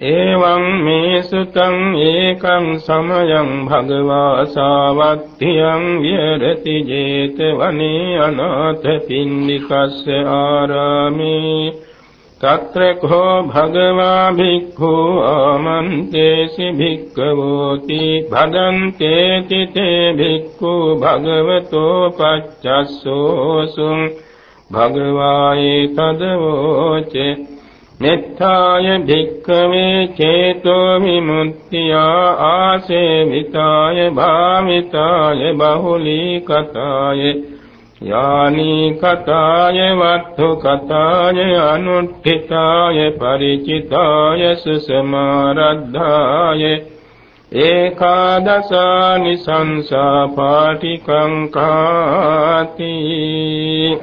එවං මේ සුතං ඒකං සමයං භගවා සාවත්තියං විහෙරති 제තවනේ අනාථ පින්නිකස්ස ආරාමේ తత్ర కో భగవా భిక్ఖు ఆమంతేసి భిక్కవోతి భదంతేతి తే భిక్ఖు భగవతో పచ్చస్సోసు భగవాయే తదవోచే මෙත්තාය භික්ඛවේ චේතෝ විමුක්තිය ආසේවිතාය භාවිතාය බහුලී කතාය යානී කතාය වත්තු කතාය අනුට්ඨිතාය ಪರಿචිතාය සුසමාරද්ධාය ඒකාදසානි සංසා පාටිකං කාති.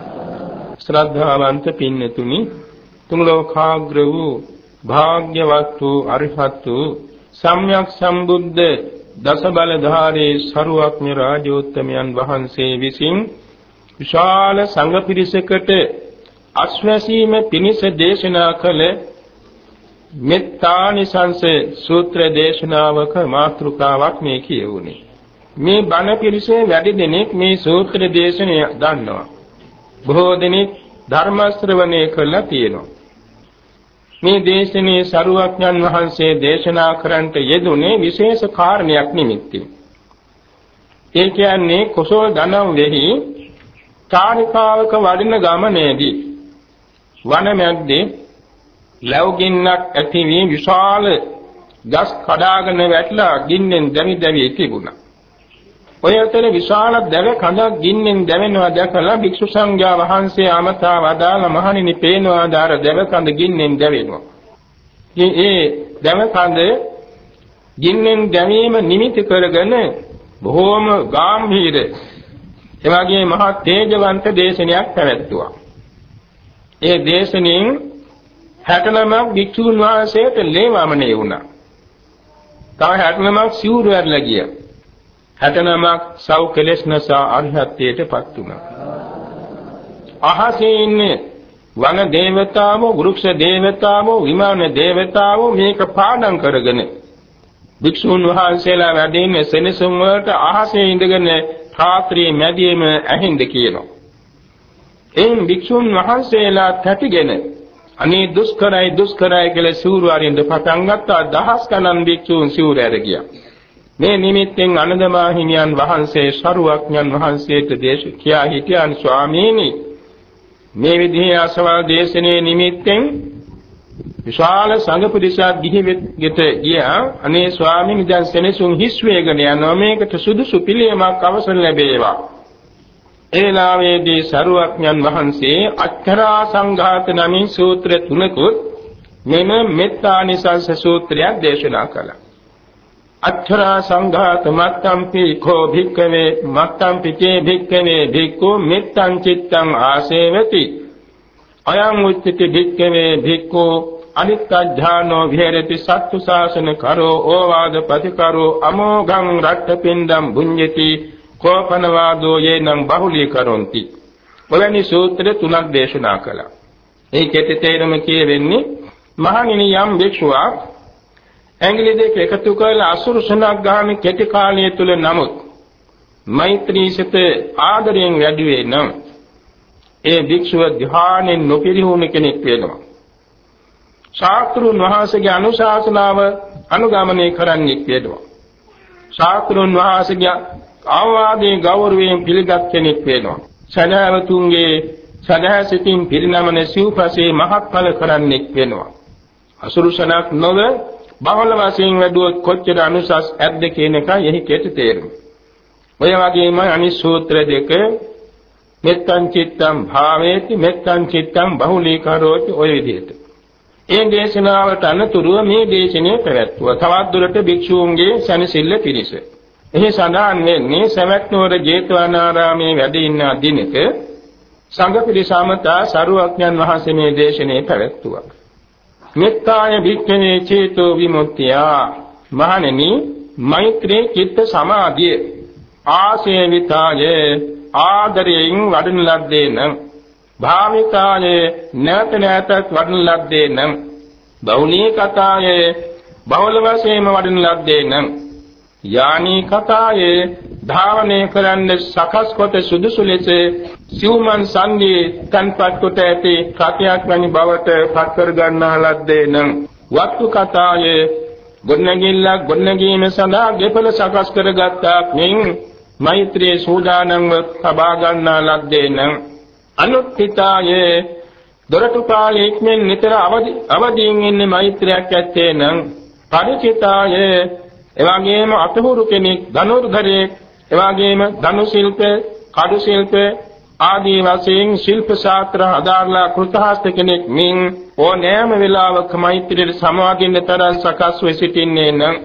ශ්‍රද්ධාවන්ත පින්නතුනි තුන් ලෝකාග්‍ර වූ භාග්‍යවත් වූ අරිහත් වූ සම්්‍යක් සම්බුද්ධ දස බලධාරී සරුවක්ඥ රාජෝත්තමයන් වහන්සේ විසින් විශාල සංඝ පිරිසකට අස්වැසීම පිණිස දේශනා කළ මෙත්තානිසංස සූත්‍ර දේශනාවක මාතෘකාවක් මේ කියවුනේ. මේ බණ පිළිසේ වැඩි දෙනෙක් මේ සූත්‍ර දේශනය දන්නවා. බොහෝ දෙනෙක් ධර්ම ශ්‍රවණය කළා තියෙනවා. මේ දේශනේ සරුවඥන් වහන්සේ දේශනා කරන්නට යෙදුනේ විශේෂ කාරණයක් නිමිත්තෙන්. ඒ කියන්නේ කුසල ධනම් වෙහි චාරිකාවක වඩින ගමනේදී වන මැද්දේ ලැබුගින්නක් ඇති වී විශාල ගස් කඩාගෙන වැටලා ගින්නෙන් දැවි දැවි තිබුණා. ඔය අතර විශාල දැව කඳක් ගින්නෙන් දැවෙනවා දැකලා භික්ෂු සංඝයා වහන්සේ අමතා වදාළ මහණෙනි පේනවා දාර දැව කඳ ගින්නෙන් දැවෙනවා. ඉතින් ඒ දැව කඳ ගින්නෙන් දැවීම නිමිති කරගෙන බොහෝම ගාම්භීර එවාගේ මහා තේජවන්ත දේශනයක් පැවැත්තුවා. ඒ දේශනෙන් 69ක් භික්ෂුන් වහන්සේට ලේවමනේ වුණා. තව 69ක් සිවුරු ඇරලා ගියා. 69ක් සව් කෙලෙස් නැසා අරිහත්ත්වයටපත් වුණා. අහසේ ඉන්නේ වන දේවතාවෝ, වෘක්ෂ දේවතාවෝ, විමාන දේවතාවෝ මේක පාඩම් කරගෙන භික්ෂුන් වහන්සේලා වැඩින්නේ සෙනසුන් වලට අහසේ ඉඳගෙන රාත්‍රියේ මැදියේම ඇහිඳ කියනවා. එයින් භික්ෂුන් වහන්සේලා තැටිගෙන අනේ දුෂ්කරයි දුෂ්කරයි කියලා සිවුරු අරින්න පටන් ගත්තා දහස් ගණන් භික්ෂුන් සිවුරු ඇර ගියා. මේ නිමිත්තෙන් අනදමා හිමියන් වහන්සේ ශරුවක්ඥන් වහන්සේට දේශ කියා හිටියන් ස්වාමීනි. මේ විදිහේ අසවල් දේශනේ නිමිත්තෙන් විශාල සංඝ පුරිසක් ගිහිවෙත් ගියා. අනේ ස්වාමීනි දැන් සෙනසුන් හිස් වේගන යනවා. මේකට සුදුසු පිළියමක් අවසර ලැබේවා. එලාවේදී සරුවක්ඥන් වහන්සේ අච්චරා සංඝාත නමින් සූත්‍ර තුනකුත් මෙම මෙත්තානිසංස සූත්‍රයක් දේශනා කළා. අච්චරා සංඝාත මත්තම්පි කෝ භික්ඛවේ මත්තම්පි චේ භික්ඛවේ භික්ඛු මෙත්තං චිත්තං ආසේවති। අයං උච්චති භික්ඛවේ භික්ඛු අනිත්‍යඥානෝ විහෙරති සත්තු ශාසන කරෝ ඕවාද ප්‍රතිකරෝ අමෝඝං රට්ඨපින්ඩම් බුඤ්ජති කෝපන වාදෝ යේනම් බහුලී කරොන්ති ඔවැනි සූත්‍ර තුනක් දේශනා කළා। ඒ කෙටි තේරුම කියවෙන්නේ මහණෙනි යම් භික්ෂුවක් ඇඟිලි දෙක එකතු කරලා අසුරු සුණක් ගන්න කෙටි කාලය තුල නමුත් මෛත්‍රී සිත ආදරයෙන් වැඩි වේ නම් ඒ භික්ෂුව ධ්‍යානෙන් නොපිරිහුණු කෙනෙක් වෙනවා. ශාස්ත්‍රුන් වහන්සේගේ අනුශාසනාව අනුගමනය කරන්නෙක් වෙනවා. ශාස්ත්‍රුන් වහන්සේගේ ආවාදයේ ගෞරවයෙන් පිළිගත් කෙනෙක් වෙනවා. සදාවතුන්ගේ සදාසිතින් පිරිනමන සිව්පසේ මහත්ඵල කරන්නෙක් වෙනවා. අසුරුසනක් නොව බහුල වශයෙන් වැඩුවොත් කොච්චර අනුසස් ඇද්ද කියන එකයි එහි කෙටි තේරුම. ඔය වගේම අනිත් සූත්‍ර දෙක මෙත්තං චිත්තං භාවේති මෙත්තං චිත්තං බහුලීකරෝති ඔය විදිහට. ඒ දේශනාවට අනතුරුව මේ දේශනේ පැවැත්වුවා. තවත් දුරට භික්ෂූන්ගේ සැනසෙල්ල පිණිස. එහි සඳහන් වෙන්නේ සවැත් නුවර ජේතවනාරාමේ වැඩ ඉන්න දිනක සංඝ පිරිසමතා සරුවඥන් වහන්සේ මේ දේශනේ පැවැත්තුවා. මෙත්තාය භික්ඛවේ චේතෝ විමුක්තිය. මහණෙනි මෛත්‍රී චිත්ත සමාධිය. ආසේවිතායේ ආදරයෙන් වඩන ලද්දේ නම්. භාමිකායේ නැත නැතත් වඩන ලද්දේ නම්. බෞලී කතායේ බහුල වශයෙන්ම වඩන ලද්දේ නම්. යානී කතායේ ධාවනය කරන්න සකස් කොට සුදුසු ලෙස සිව්මන් සංදී තන්පත් කොට ඇති කතියක් වැනි බවට පත් කර ගන්නා ලද්දේ නම් වත්තු කතායේ ගොඩනැගිල්ලක් ගොඩනැගීම සඳහා ගෙපල සකස් කරගත්තා මෙන් මෛත්‍රී සූදානම්ව තබා ගන්නා ලද්දේ නම් අනුත්ථිතායේ දොරටු පාලේ ඉක්මෙන් නිතර අවදි අවදීන් ඉන්නේ මෛත්‍රියක් ඇත්තේ නම් පරිචිතායේ එවාගේම අතහුරු කෙනෙක් ධනුර්ධරයෙක් එවාගේම ධනු ශිල්ප කඩු ශිල්ප ආදී වශයෙන් ශිල්ප ශාස්ත්‍ර හදාarලා කෘතහස්ත කෙනෙක් මින් ඕනෑම වෙලාවක මෛත්‍රියට සමාදින්න තරම් සකස් වෙ සිටින්නේ නම්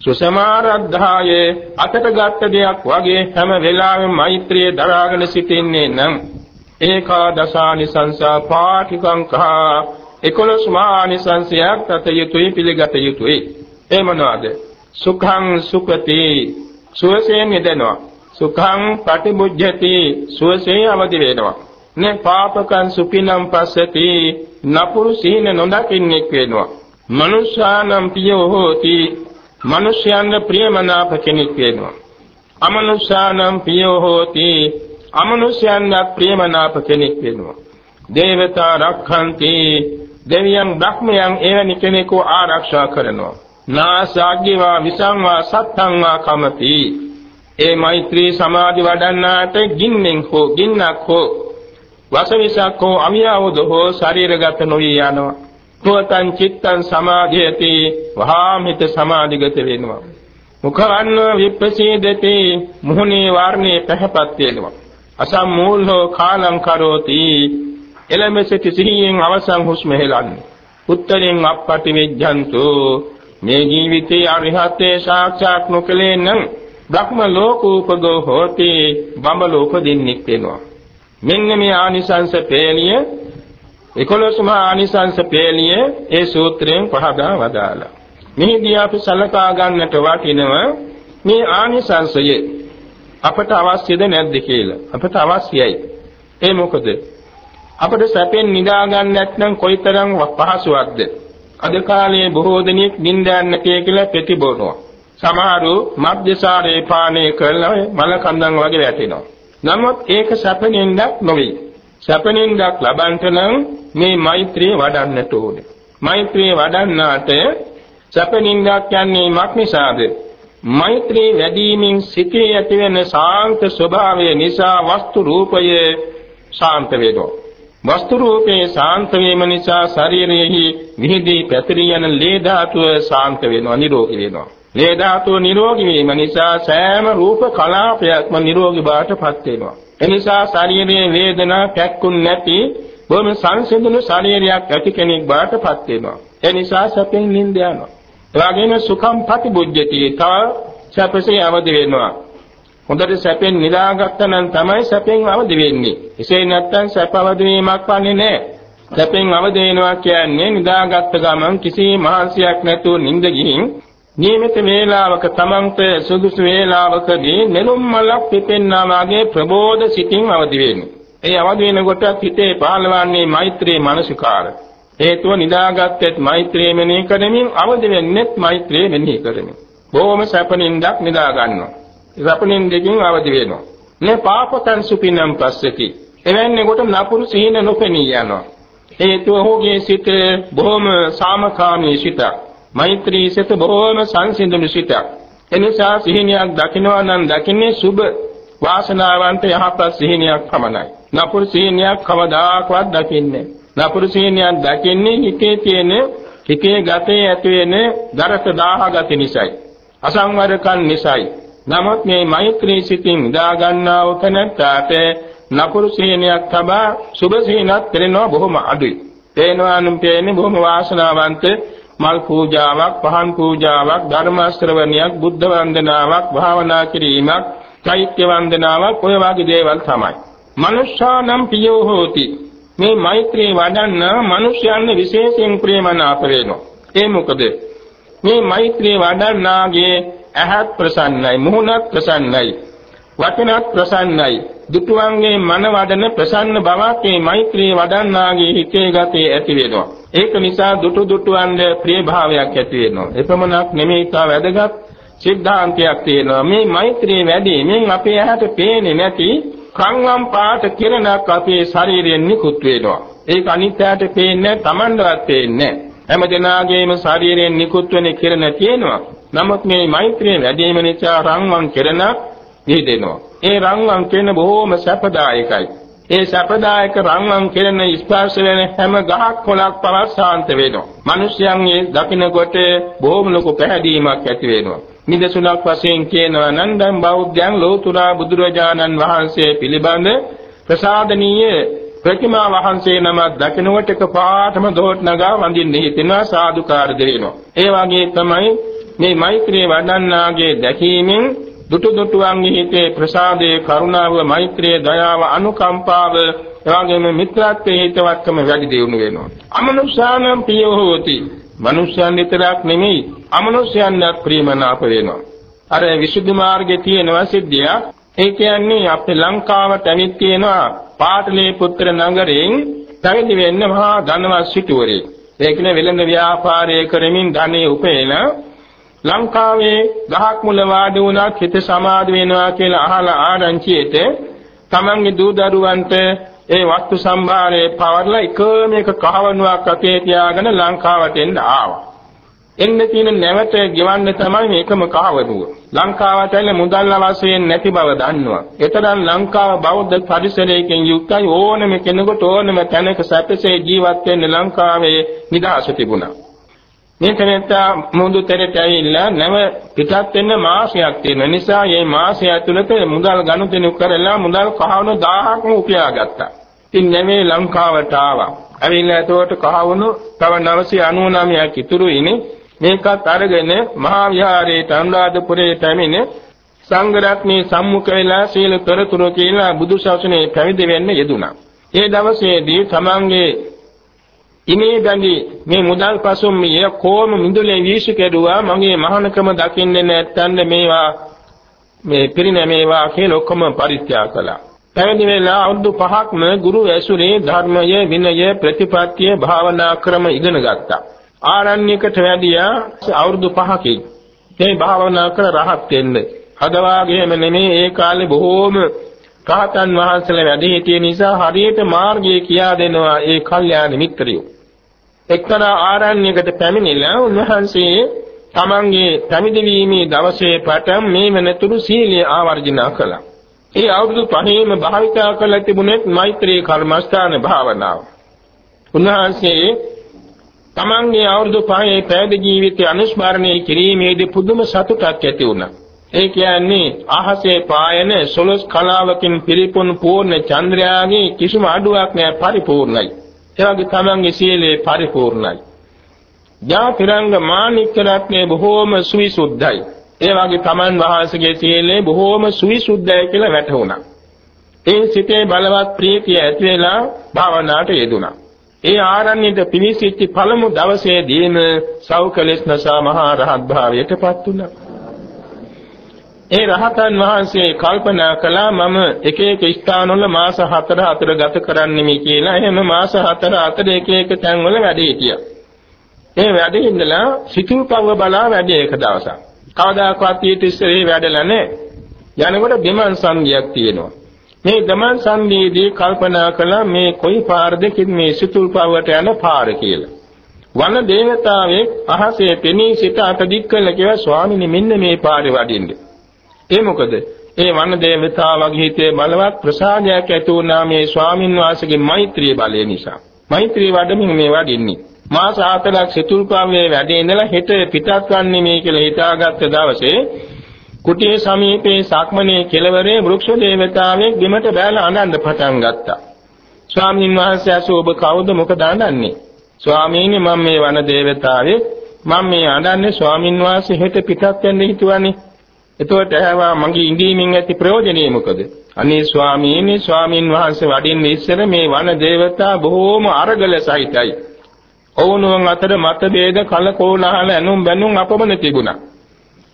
සුසමාරද්ධායේ අතට ගත්ත දෙයක් වගේ හැම වෙලාවෙම මෛත්‍රිය දරාගෙන සිටින්නේ නම් ඒකාදශානි සංසා පාටිකංකා 11 මානි සංසයක් තත යුතුයි පිළිගත යුතුයි. ඒ මොනවාද? සුඛං සුඛති සුවසේ නිදෙනවා සුඛං පටිමුජ්ජති. සුවසේ අවදි වෙනවා. නේ පාපකං සුපිනම් පස්සති. නපුරු සීන නොදකින්නෙක් වෙනවා. මනුෂ්‍යානම් පියෝ හෝති. මනුෂ්‍යයන්ගේ ප්‍රියමනාප කෙනෙක් වෙනවා. අමනුෂ්‍යානම් පියෝ හෝති. අමනුෂ්‍යයන්ගේ ප්‍රියමනාප කෙනෙක් වෙනවා. දේවතා රක්ඛන්ති. දෙවියන් බ්‍රහ්මයන් එවැනි කෙනෙකු ආරක්ෂා කරනවා. නාසාග්ගිවා විසංවා සත්තංවා කමති. ඒ මෛත්‍රී සමාධි වඩන්නාට ගින්නෙන් හෝ ගින්නක් හෝ වසවිසක් හෝ අමියවද හෝ ශරීරගත නොවී යනවා. සුවතං චිත්තං සමාධියති වහාමිත සමාධිගත වෙනවා මුඛවන්න විප්පසීදති මුහුණේ වර්ණේ පැහැපත් වෙනවා අසම්මූලෝ කාලං කරෝති එළඹ සිටි සිහියෙන් අවසන් හුස්ම හෙලන්නේ උත්තරින් අපපටි විජ්ජන්තු මේ ජීවිතේ අරිහත්ේ සාක්ෂාත් නොකලේ නම් බ්‍රහ්ම ලෝකෝපදෝ හෝති බඹ ලෝක දෙන්නෙක් වෙනවා මෙන්න මේ ආනිසංස පේලිය 11 මහා ආනිසංස පේළිය ඒ සූත්‍රයෙන් පහදා වදාලා. මෙහිදී අපි සලකා ගන්නට වටිනව මේ ආනිසංසය අපට අවශ්‍යද නැද්ද කියලා. අපට අවශ්‍යයි. ඒ මොකද? අපට සැපෙන් නිදා ගන්න නැත්නම් කොයිතරම් පහසුවක්ද? අද කාලේ බොහෝ දෙනෙක් නිින්දයන් කියලා ප්‍රතිබෝනවා. සමහරු මද්යසාරේ පානය කරලා මල කන්දන් වගේ වැටෙනවා. නමුත් ඒක සැපෙනින්දක් නොවේ. සැපෙනින්දක් ලබන්නට නම් මේ මෛත්‍රිය වඩන්නට ඕනේ. මෛත්‍රිය වඩන්නාට සැපෙනින්දක් යන්නේ මක් නිසාද? මෛත්‍රී වැඩිමින් සිතේ ඇතිවෙන සාන්ත ස්වභාවය නිසා වස්තු රූපය ශාන්ත වෙනවා. වස්තු රූපේ ශාන්ත වීම නිසා ශරීරයෙහි විහිදී පැතිරී යන ලේ ධාතුව ශාන්ත වෙනවා නිරෝගී වෙනවා. ලේ ධාතුව නිරෝගී වීම නිසා සෑම රූප කලාපයක්ම නිරෝගී බවටපත් වෙනවා. එනිසා ශරීරයේ වේදනා පැක්කුන් නැති බොහොම සංසිඳුණු ශරීරයක් ඇති කෙනෙක් බාටපත් වෙනවා. ඒ නිසා සැපෙන් නිින්ද යනවා. එවාගෙම සුඛම් ප්‍රතිබුද්ධති තව සැපසේ අවදි වෙනවා. හොඳට සැපෙන් නිදාගත්තා නම් තමයි සැපෙන් අවදි වෙන්නේ. එසේ නැත්නම් සැප අවදි වීමක් වන්නේ නැහැ. සැපෙන් අවදි වෙනවා කියන්නේ නිදාගත්ත ගමන් කිසි මහන්සියක් නැතුව නිින්ද ගිහින් නියමිත වේලාවක තමන්ට සුදුසු වේලාවකදී නෙළුම් මලක් පිපෙන්නා වාගේ ප්‍රබෝධ සිතින් අවදි වෙන්නේ. ඒ අවදි වෙනකොට හිතේ පහළවන්නේ මෛත්‍රී මානසිකාර. හේතුව නිදාගත්තෙත් මෛත්‍රී මෙනෙහි කරමින් අවදි වෙන්නෙත් මෛත්‍රී මෙනෙහි කරමින්. බොහොම සැපනින්දක් නිදා ගන්නවා. සැපනින්දකින් අවදි වෙනවා. නේ පාපතං සුපිනම් පස්සති. එවැන්නේ කොට නපුරු සිහින නොපෙනී යනවා. හේතුව ඔහුගේ සිත බොහොම සාමකාමී සිතක්. මෛත්‍රී සිත බොහොම සංසිඳුණු සිතක්. එනිසා සිහිනියක් දකිනවා නම් දකින්නේ සුබ වාසනාවන්ත යහපත් සිහිනියක් පමණයි. නපුරු සිහිනියක් කවදාකවත් දකින්නේ නපුරු සිහිනියක් දකින්නේ හිතේ තියෙන හිතේ ගතේ ඇති වෙන දරත දාහ ගති නිසායි. අසංවරකම් නිසායි. නමුත් මේ මෛත්‍රී සිතින් දා ගන්නා උතනට නපුරු සිහිනියක් තබා සුබ සිහිනක් පෙරෙනවා බොහොම අඩුයි. පේනවා නම් පේන්නේ බොහොම වාසනාවන්ත මල් පූජාවක්, පහන් පූජාවක්, ධර්ම ශ්‍රවණයක්, බුද්ධ වන්දනාවක්, භාවනා කිරීමක්, චෛත්‍ය වන්දනාවක් ඔය වගේ දේවල් තමයි. මනුෂ්‍යානම් පියෝ හෝති. මේ මෛත්‍රී වඩන්න මනුෂ්‍යයන් විශේෂයෙන් ප්‍රේමනාප වෙනවා. ඒ මොකද? මේ මෛත්‍රී වඩන්නාගේ ඇහත් ප්‍රසන්නයි, මුහුණත් ප්‍රසන්නයි, වචනත් ප්‍රසන්නයි. දුටුවන්ගේ මන වඩන ප්‍රසන්න බවක් මේ මෛත්‍රී වඩන්නාගේ හිතේ ගතේ ඇති වෙනවා. ඒක නිසා දුටු දුටුවන්ගේ ප්‍රිය භාවයක් ඇති වෙනවා. එපමණක් නෙමෙයි තා වැදගත් සිද්ධාන්තයක් තියෙනවා. මේ මෛත්‍රී වැඩිමෙන් අපේ ඇහැට පේන්නේ නැති කංගම් පාට කිරණක් අපේ ශරීරයෙන් නිකුත් වෙනවා. ඒක අනිත්‍යයට පේන්නේ Tamandවත් පේන්නේ හැම දිනාගේම ශරීරයෙන් නිකුත් වෙන කිරණ තියෙනවා. නමුත් මේ මෛත්‍රිය වැඩිම නිසා රන්වන් කිරණක් නිදෙනවා. ඒ රන්වන් කියන බොහෝම සැපදායකයි. ඒ සැපදායක රන්වන් කිරණ ස්පර්ශ වෙන හැම ගහක් කොළක් පවත් ශාන්ත වෙනවා. මිනිස්යන්ගේ දකින්නකොට බොහෝම ලොකු පැහැදීමක් ඇති වෙනවා. නිදසුනක් වශයෙන් කියනවා නම් දැන් බෞද්ධයන් ලෝතුරා බුදුරජාණන් වහන්සේ පිළිබඳ ප්‍රසාදනීය ප්‍රතිමා වහන්සේ නමක් දකිනකොට එකපාරටම දොඩ නගා වඳින්න හිතෙනවා සාදුකාර දෙනවා. ඒ වගේ තමයි මේ මෛත්‍රී වඩන්නාගේ දැකීමෙන් දුටු දුටුවන්ගේ හිතේ ප්‍රසාදයේ කරුණාව මෛත්‍රිය දයාව අනුකම්පාව එවාගෙම මිත්‍රත්වයේ හිතවත්කම වැඩි දියුණු වෙනවා. අමනුෂ්‍යානම් පියෝ හෝති. මනුෂ්‍යයන් විතරක් නෙමෙයි අමනුෂ්‍යයන්වත් ප්‍රේමනාප වෙනවා. අර විසුද්ධි මාර්ගයේ තියෙනවා සිද්ධිය ඒ කියන්නේ අපේ ලංකාවට ඇවිත් තියෙනවා පාටලී පුත්‍ර නගරයෙන් පැවිදි වෙන්න මහා ධනවත් සිටුවරේ ඒ කියන්නේ වෙළඳ ව්‍යාපාරය කරමින් ධනෙ උපයන ලංකාවේ ගහක් මුල වාඩි වුණා හිත සමාධි වෙනවා කියලා අහලා ආරංචියට තමන්ගේ දූ දරුවන්ට ඒ වස්තු සම්භාරයේ පවර්ලා එකම එක කහවණුවක් අතේ තියාගෙන ලංකාවට එන්න ආවා. එන්න තියෙන නැවත ගෙවන්න තමයි මේකම කහවණුව. ලංකාවට ඇවිල්ලා මුදල් අවශ්‍යයෙන් නැති බව දන්නවා. ඒතරම් ලංකාව බෞද්ධ පරිසරයකින් යුක්තයි ඕනම කෙනෙකුට ඕනම තැනක සැපසේ ජීවත් වෙන්න ලංකාවේ නිදහස තිබුණා. මේ තැනත්තා මුහුදු තෙරට ඇවිල්ලා නැව පිටත් වෙන්න මාසයක් තියෙන නිසා මේ මාසය ඇතුළත මුදල් ගනුදෙනු කරලා මුදල් කහවණු 1000ක්ම උපයාගත්තා. ඉතින් නැමේ ලංකාවට ආවා. ඇවිල්ලා එතකොට කහවණු තව 999ක් ඉතුරු ඉනේ. මේකත් අරගෙන මහා විහාරයේ අනුරාධපුරයේ පැමිණ සංඝ රත්නයේ සම්මුඛ වෙලා සීල තොරතුරු කියලා බුදු ශාසනයේ පැවිදි වෙන්න යෙදුණා. ඒ දවසේදී තමන්ගේ ඉමේ බැඳි මේ මුදල් පසුම් මිය කොම මිදුලේ වීසු කෙරුවා මගේ මහානකම දකින්නේ නැත්තඳ මේවා මේ පිරිනැමේවා කියලා ඔක්කොම පරිත්‍යාග කළා. පැවිදි වෙලා අවුරුදු පහක්ම ගුරු ඇසුරේ ධර්මය විනය ප්‍රතිපත්තිය භාවනා ක්‍රම ඉගෙන ගත්තා. ආරණ්‍යකට වැඩියා අවුරුදු 5කින්. මේ භාවනා කර රහත් වෙන්න. අද වාගේම නෙමේ ඒ කාලේ බොහෝම රහතන් වහන්සේලා වැඩි හිටිය නිසා හරියට මාර්ගය කියා දෙනවා ඒ කල්යාණ මිත්‍රයෝ. එක්තරා ආරණ්‍යයකට පැමිණිලා උන්වහන්සේ තමන්ගේ පැවිදි වීමේ දවසේ පටන් මේ වෙනතුරු සීලය ආවර්ජනා කළා. ඒ අවුරුදු පහේම භාවිතා කළ තිබුණේ මෛත්‍රී කර්මස්ථාන භාවනාව. උන්වහන්සේ තමන්ගේ අවුරුදු පහේ පැවිදි ජීවිතය අනුස්මරණය කිරීමේදී පුදුම සතුටක් ඇති වුණා. ඒ කියන්නේ අහසේ පායන සොළොස් කලාවකින් පිරිපුන් පූර්ණ චන්ද්‍රයාගේ කිසිම අඩුවක් නැහැ පරිපූර්ණයි. ඒ වගේ තමන්ගේ සීලය පරිපූර්ණයි. ඥාතිරංග මාණික්ක රත්නේ බොහෝම සුවිසුද්ධයි. ඒ වගේ තමන් වහන්සේගේ සීලය බොහෝම සුවිසුද්ධයි කියලා වැටහුණා. ඒ සිතේ බලවත් ප්‍රීතිය ඇති වෙලා භාවනාවට යෙදුණා. ඒ ආරණ්‍යයට පිවිසිච්ච පළමු දවසේදීම සෞකලෙස් නසා මහා රහත් භාවයටපත් වුණා. ඒ රහතන් වහන්සේ කල්පනා කළා මම එක එක ස්ථානවල මාස 4 4 ගත කරන්නෙමි කියලා. එහෙම මාස 4 4 එක එක තැන්වල වැඩ හිටියා. ඒ වැඩ ඉඳලා සිතුල්පව බලා වැඩ එක දවසක්. කවදාකවත් ඊට ඉස්සරේ වැඩලා නැහැ. යනකොට බිමන් සංගියක් තියෙනවා. මේ ගමන් සංගීදී කල්පනා කළා මේ කොයි පාරද මේ සිතුල්පවට යන පාර කියලා. වන දේවතාවෙක් අහසේ පෙනී සිට අත දික් කළ කිව්වා ස්වාමීනි මෙන්න මේ පාරේ වඩින්නේ. ඒ මොකද? ඒ වන දේවතාවගේ හිතේ බලවත් ප්‍රසාදයක් ඇති වුණා මේ ස්වාමින් වහන්සේගේ මෛත්‍රී බලය නිසා. මෛත්‍රී වඩමින් මේ වඩින්නේ. මාස හතරක් සිතුල්පාවේ වැඩේ ඉඳලා හෙට පිටත් වන්නේ මේ කියලා හිතාගත්ත දවසේ කුටියේ සමීපේ සක්මනේ කෙළවරේ වෘක්ෂ දේවතාවෙක් බිමට බැලලා අනන්ද පටන් ගත්තා. ස්වාමීන් වහන්සේ අසෝබ කවුද මොකද අනන්නේ? ස්වාමීනි මම මේ වන දේවතාවෙක් මම මේ අඬන්නේ ස්වාමින් වහන්සේ හෙට පිටත් වෙන්න හිතුවනේ. එතකොට ඇහවා මගේ ඉඳීමෙන් ඇති ප්‍රයෝජනෙ මොකද? අනේ ස්වාමීනි ස්වාමින් වහන්සේ වඩින්න ඉස්සර මේ වන දේවතා බොහෝම අරගල සහිතයි. ඔවුනුන් අතර මතභේද කලකෝලහල ඇනුම් බැනුම් අපමණ තිබුණා.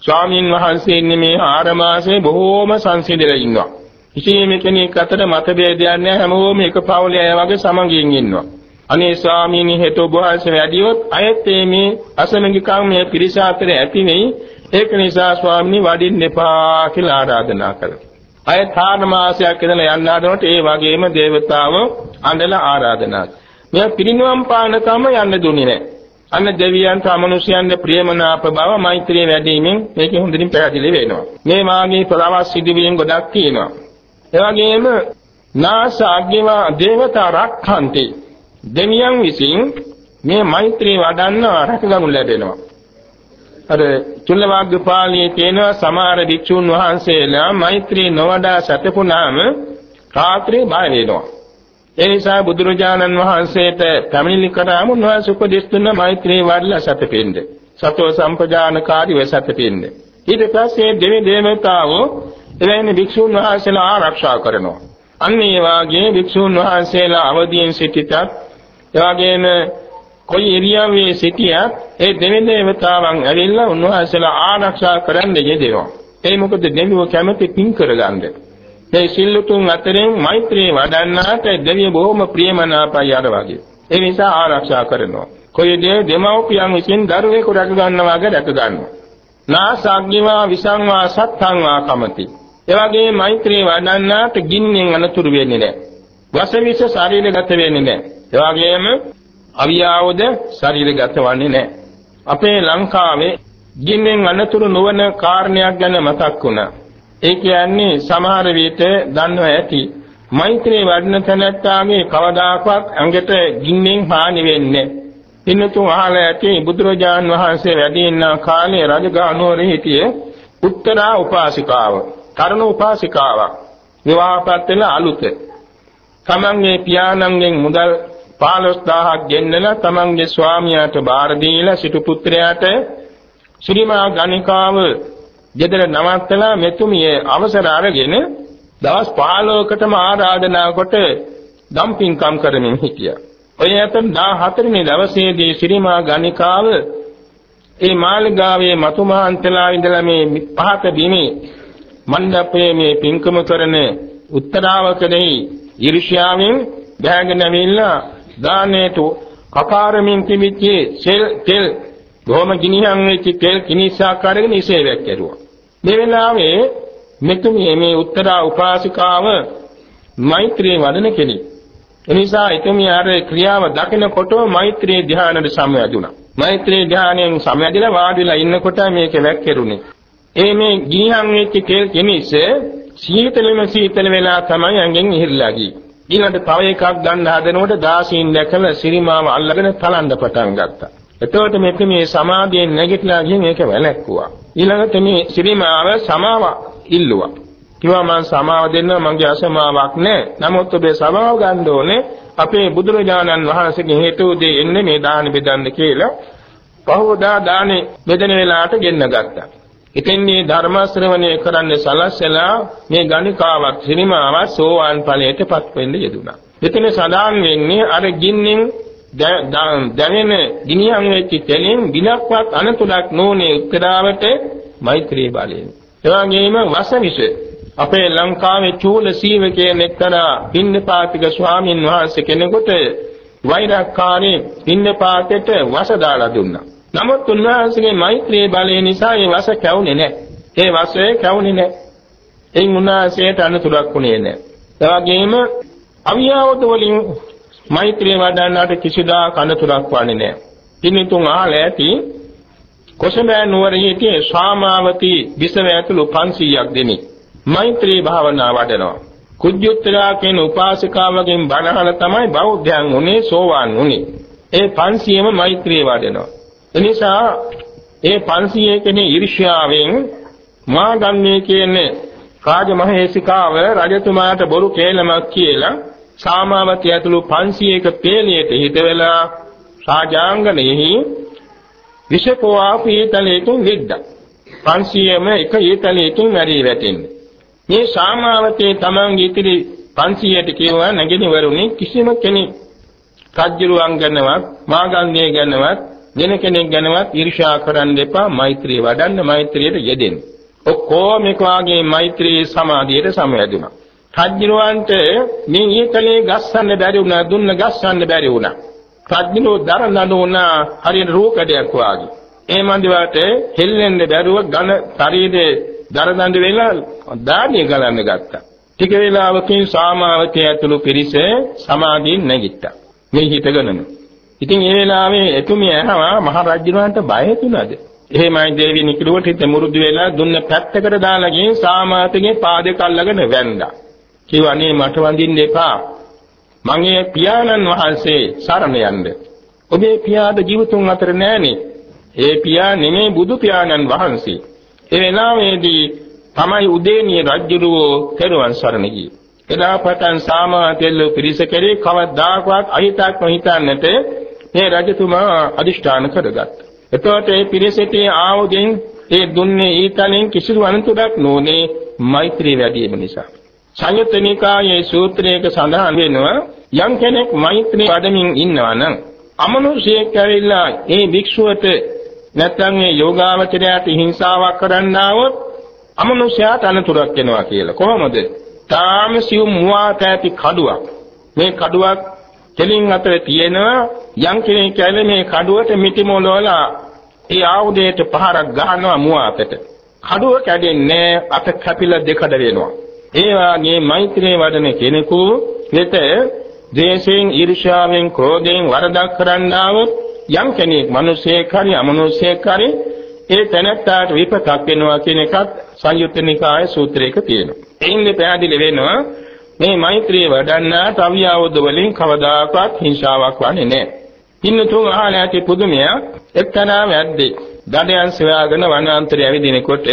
ස්වාමින් වහන්සේ ඉන්නේ මේ ආර මාසේ බොහෝම සංසිඳලා ඉන්නවා. කිසිම කෙනෙක් අතර මතභේදයක් නැහැ හැමෝම එක පවුලේ අය වගේ සමගියෙන් ඉන්නවා. අනේ ස්වාමීනි හෙට ඔබ වහන්සේ වැඩියොත් අයත් මේ අසමගිකම් මේ පිරිස අතර ඇති වෙයි. ඒක නිසා ස්වාමීනි වඩින්න එපා කියලා ආරාධනා කළා. අය තාන මාසයක් ඉඳලා යන්න ආදනට ඒ වගේම దేవතාව අඬලා ආරාධනා කළා. මෙය පිරිනුවම් පානකම යන්න දුන්නේ නැහැ. අන්න දෙවියන්ට අමනුෂ්‍යයන්ට ප්‍රියමනාප බව මෛත්‍රිය වැඩිමින් මේක හොඳින් පැහැදිලි වෙනවා. මේ වාගේ ප්‍රවාස සිදුවීම් ගොඩක් තියෙනවා. ඒ වගේම නාසාග්ගේවා දේවතා රක්ඛන්ති දෙවියන් විසින් මේ මෛත්‍රී වඩන්න රැකගනු ලැබෙනවා. අර චුල්ලවග්ගපාළියේ තියෙන සමහර භික්ෂුන් වහන්සේලා මෛත්‍රී නොවඩා සැතපුණාම රාත්‍රියේ බය වෙනවා. ඒ නිසා බුදුරජාණන් වහන්සේට පැමිණිලි කරාම උන්වහන්සේ උපදෙස් දුන්න මෛත්‍රී වඩලා සැතපෙන්න. සතෝ සම්පජානකාරී වෙසතපෙන්න. ඊට පස්සේ දෙවි දේවතාවෝ එවැනි භික්ෂුන් වහන්සේලා ආරක්ෂා කරනවා. අන්න ඒ වාගේ භික්ෂුන් වහන්සේලා අවදීන් සිටිතත් එවාගෙම කොයි ඉරියව්වේ සිටියත් ඒ දෙවි දේවතාවන් ඇවිල්ලා උන්වහන්සේලා ආරක්ෂා කරන්න යෙදෙනවා. ඒ මොකද දෙවියෝ කැමති පින් කරගන්නේ. මේ සිල්ලුතුන් අතරින් මෛත්‍රී වඩන්නාට දෙවිය බොහොම ප්‍රියමනාපයි අර වගේ. ඒ නිසා ආරක්ෂා කරනවා. කොයි දේ දෙමව්පියන් විසින් දරුවෙකු රැක ගන්නවා වගේ රැක ගන්නවා. නාසග්ගිවා විසංවා සත්තංවා කමති. ඒ වගේ මෛත්‍රී වඩන්නාට ගින්නෙන් අනතුරු වෙන්නේ නැහැ. වසවිස ශරීරගත වෙන්නේ නැහැ. ඒ වගේම අවියාවද ශරීරගත වන්නේ නැහැ. අපේ ලංකාවේ ගින්නෙන් අනතුරු නොවන කාරණයක් ගැන මතක් වුණා. ඒ කියන්නේ සමහර විට දන්නව ඇති. මෛත්‍රී වඩන තැනැත්තාගේ කවදාකවත් ඇඟට ගින්නෙන් හානි වෙන්නේ පින්නතුන් අහලා ඇති බුදුරජාන් වහන්සේ වැඩි ඉන්න කාලේ රජගහ නුවර හිටියේ උත්තරා උපාසිකාව තරුණ උපාසිකාවක්. විවාහපත් වෙන අලුත. තමන්ගේ පියාණන්ගෙන් මුදල් 15000ක් ගෙන්නලා තමන්ගේ ස්වාමියාට බාර දීලා සිටු පුත්‍රයාට ශ්‍රීමා ගණිකාව ගෙදර නවත්තලා මෙතුමිය අවසර අරගෙන දවස් 15කටම ආරාධනා කොට දම්පින්කම් කරමින් හිටියා. ඔය ඇතන් 14 වෙනි දවසේදී ශ්‍රීමා ගණිකාව ඒ මාළිගාවේ මතුමහන්තලා ඉඳලා මේ පහත බිමේ මණ්ඩපයේ මේ පින්කම කරන උත්තරාවකදී ඊර්ෂ්‍යාවෙන් බෑගෙන ඇවිල්ලා දානේට කපාරමින් තිබිච්ච සෙල් තෙල් බොහොම ගිනිහන් වෙච්ච තෙල් කිනිසා කරගෙන ඉසේවැක් ඇරුවා. මේ වෙලාවේ මෙතුමිය මේ උත්තරා උපාසිකාව මෛත්‍රී වදන කෙනෙක්. එනිසා එතුමිය අර ක්‍රියාව දකිනකොට මෛත්‍රී ධානයට සමවැදුණා. මෛත්‍රී ධානයෙන් සමවැදිලා වාඩිලා ඉන්නකොට මේක වැක්කිරුනේ. ඒ මේ ගිනිහන් වෙච්ච තෙල් කිනිස සීතලෙම සීතල වෙලා තමයි ඇඟෙන් ඉහිරලා ගියේ. ඊළඟට තව එකක් ගන්න හදනකොට දාසීන් දැකලා සිරිමාව අල්ලගෙන තලන්න පටන් ගත්තා. එතකොට මේක මේ සමාධියෙන් නැගිටලා ගිහින් ඒක වැළැක්කුවා. ඊළඟට මේ ශ්‍රීමාව සමාව ඉල්ලුවා. කිව්වා මම සමාව දෙන්න මගේ අසමාවක් නැහැ. නමුත් ඔබේ සමාව ගන්න ඕනේ අපේ බුදුරජාණන් වහන්සේගේ හේතු දෙය එන්නේ මේ දාන බෙදන්න කියලා. පහවදා දානේ බෙදෙන වෙලාවට ගෙන්න ගත්තා. ඉතින් මේ ධර්ම ශ්‍රවණය කරන්න සලස්සලා මේ ගණිකාවක් ශ්‍රීමාව සෝවාන් ඵලයටපත් වෙන්න යෙදුණා. මෙතන සදාන් වෙන්නේ අර ගින්නෙන් දැනෙන ගිනියම් වෙච්ච තැනින් විලක්වත් අනතුරක් නොනේ උත්තරාවට මෛත්‍රී බලයෙන්. ඒ වගේම වසවිස අපේ ලංකාවේ චූල සීව කියන එක්තරා පින්නපාතික ස්වාමින් වහන්සේ කෙනෙකුට වෛරක්කාරී පින්නපාතේට වස දාලා දුන්නා. නමුත් උන්වහන්සේගේ මෛත්‍රී බලය නිසා ඒ වස කැවුනේ නැහැ. ඒ වසයේ කැවුනේ නැහැ. එයින් උන්වහන්සේට අනතුරක් වුණේ නැහැ. ඒ වගේම අවියාවත වලින් මෛත්‍රිය වඩන්නාට කිසිදා කනතුරක් වන්නේ නැහැ. පින්තුන් ආල ඇති කොසඹෑ නුවර හිටියේ ශාමාවති විසව ඇතුළු 500ක් දෙනෙක් මෛත්‍රී භාවනා වඩනවා. කුජ්ජුත්තරා කියන උපාසිකාවගෙන් බණහල තමයි බෞද්ධයන් උනේ සෝවාන් උනේ. ඒ 500ම මෛත්‍රී වඩනවා. එනිසා ඒ 500 කෙනේ ඊර්ෂ්‍යාවෙන් මා ගන්නේ කියන්නේ රාජමහේසිකාව රජතුමාට බොරු කේලමක් කියලා සාමාවතී ඇතුළු 500ක පේලියට හිට වෙලා රාජාංගණයෙහි විෂකෝ ආපු ඊතලයකින් විද්දා. 500ම එක ඊතලයකින් වැඩි වැටෙන්නේ. මේ සාමාවතේ තමන්ගේ ඉතිරි 500ට කියවා නැගිනවරුනි කිසිම කෙනෙක් රජ්ජුරුවන් ගැනවත් මාගන්ධය ගැනවත් වෙන කෙනෙක් ගැනවත් ඊර්ෂ්‍යා කරන්න එපා මෛත්‍රිය වඩන්න මෛත්‍රියට යෙදෙන්න. ඔක්කොම එක වාගේ මෛත්‍රී සමාධියට සමවැදුණා. රජ්ජුරුවන්ට මේ ඊතලේ ගස්සන්න බැරි වුණා දුන්න ගස්සන්න බැරි වුණා. රජ්ජුරුව දරනන වුණා හරියට රූකඩයක් වාගේ. ඒ මන්දිවට හෙල්ලෙන්න බැරුව ඝන ශරීරයේ දරදඬ වෙලා දාඩිය ගලන්න ගත්තා. ටික වේලාවකින් සාමාවතී ඇතුළු පිරිස සමාධියෙන් නැගිට්ටා. මේ හිතගෙනම. ඉතින් ඒ වෙලාවේ එතුමිය ඇහවා මහ රජුණන්ට බය හිතුණාද? එහෙමයි දේවී නිකිරුවට හිත මුරුදු වෙලා දුන්න පැත්තකට දාලා ගිහින් සාමාවතීගේ පාදේ කල්ලාගෙන වැන්දා. කිව්වා නේ මට වඳින්න එපා. මගේ පියාණන් වහන්සේ සරණ යන්න. ඔබේ පියාද ජීවතුන් අතර නෑනේ. ඒ පියා නෙමේ බුදු පියාණන් වහන්සේ. ඒ වෙලාවේදී තමයි උදේනිය රජුරෝ තෙරුවන් සරණ ගියේ. එදා පටන් සාමාතෙල්ල පිරිස කෙරේ කවදාකවත් අහිතක් නොහිතන්නට මේ රජතුමා අදිෂ්ඨාන කරගත්තා. එතකොට මේ පිරිසට ආවුදෙන් ඒ දුන්නේ ඊතලෙන් කිසිදු අනතුරක් නොනේ මෛත්‍රී වැඩි වීම නිසා. සංයුත්ත නිකායේ සූත්‍රයක සඳහන් වෙනවා යම් කෙනෙක් මෛත්‍රී වඩමින් ඉන්නවා නම් අමනුෂයෙක් ඇවිල්ලා ඒ භික්ෂුවට නැත්නම් මේ යෝගාවචරයට හිංසාවක් කරන්නවොත් අමනුෂ්‍යයාට අනතුරක් වෙනවා කියලා. කොහොමද? තාම සියුම් මුවාට ඇති කඩුවක්. මේ කඩුවක් දෙලින් අතර තියෙනවා යම් කෙනෙක් කියන්නේ මේ කඩුවට මිටි මොලවලා ඒ ආයුධයට පහරක් ගහනවා මුවාකට. කඩුව කැඩෙන්නේ අත කැපිලා දෙකඩ වෙනවා. ඒ වාගේ මෛත්‍රී වඩන කෙනෙකු වෙත දේශයෙන් ඊර්ෂ්‍යාවෙන් ක්‍රෝධයෙන් වරදක් කරන්නවොත් යම් කෙනෙක් මිනිසෙක් හරි අමනුෂ්‍යෙක් හරි ඒ තැනත්තාට විපතක් වෙනවා කියන එකත් සංයුත්ත නිකායේ සූත්‍රයක තියෙනවා. එයින් පැහැදිලි වෙනවා මේ මෛත්‍රිය වඩන්නාට අවියවද වලින් කවදාකවත් හිංසාවක් වන්නේ නැහැ. පින්නතුන් අහලා ඇති පුදුමය එක්තනා වැද්දේ දඩයන් සොයාගෙන වනාන්තරය ඇවිදිනකොට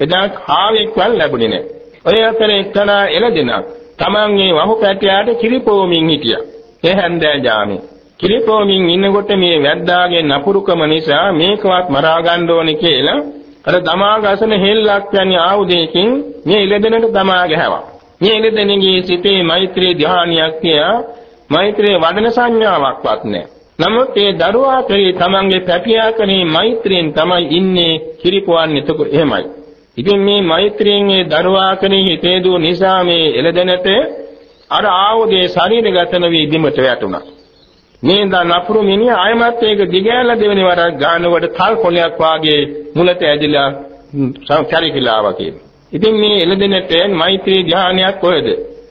එදා කාවෙක්වත් ලැබුණේ නැහැ. ඔය අතරේ එක්තනා එළදෙනක් තමන්ගේ වහු පැටියාට කිරිපෝමින් හිටියා. ඒ හැන්දෑ ජාමේ කිරිපෝමින් ඉන්නකොට මේ වැද්දාගේ නපුරුකම නිසා මේකවත් මරා ගන්න ඕනේ කියලා අර දමා ගසන හෙල්ලක් යන්නේ ආයුධයකින් මේ ඉලදෙනට දමා ගැහුවා. මේ ඉලදෙනගේ සිතේ මෛත්‍රී ධානයක් තියා මෛත්‍රී වඩන සංඥාවක්වත් නැහැ. නමුත් ඒ දරුවා කෙරේ තමන්ගේ පැටියා කෙරේ මෛත්‍රියෙන් තමයි ඉන්නේ කිරිපොවන්නේ එතකොට එහෙමයි. ඉතින් මේ මෛත්‍රියෙන් ඒ දරුවා කෙරේ හිතේ දෝ නිසා මේ එළදෙනට අර ආයුධයේ ශරීරගත නොවි බිමට වැටුණා. මේ දා නපුරු මිනිහ ආයමත් ඒක දිගෑරලා දෙවෙනි වරක් ගන්නකොට තල් කොලයක් වාගේ මුලට ඇදිලා සංචාරිකලාවා කියන. ඉතින් මේ එළදෙනට මෛත්‍රී ධානයක් කොහෙද?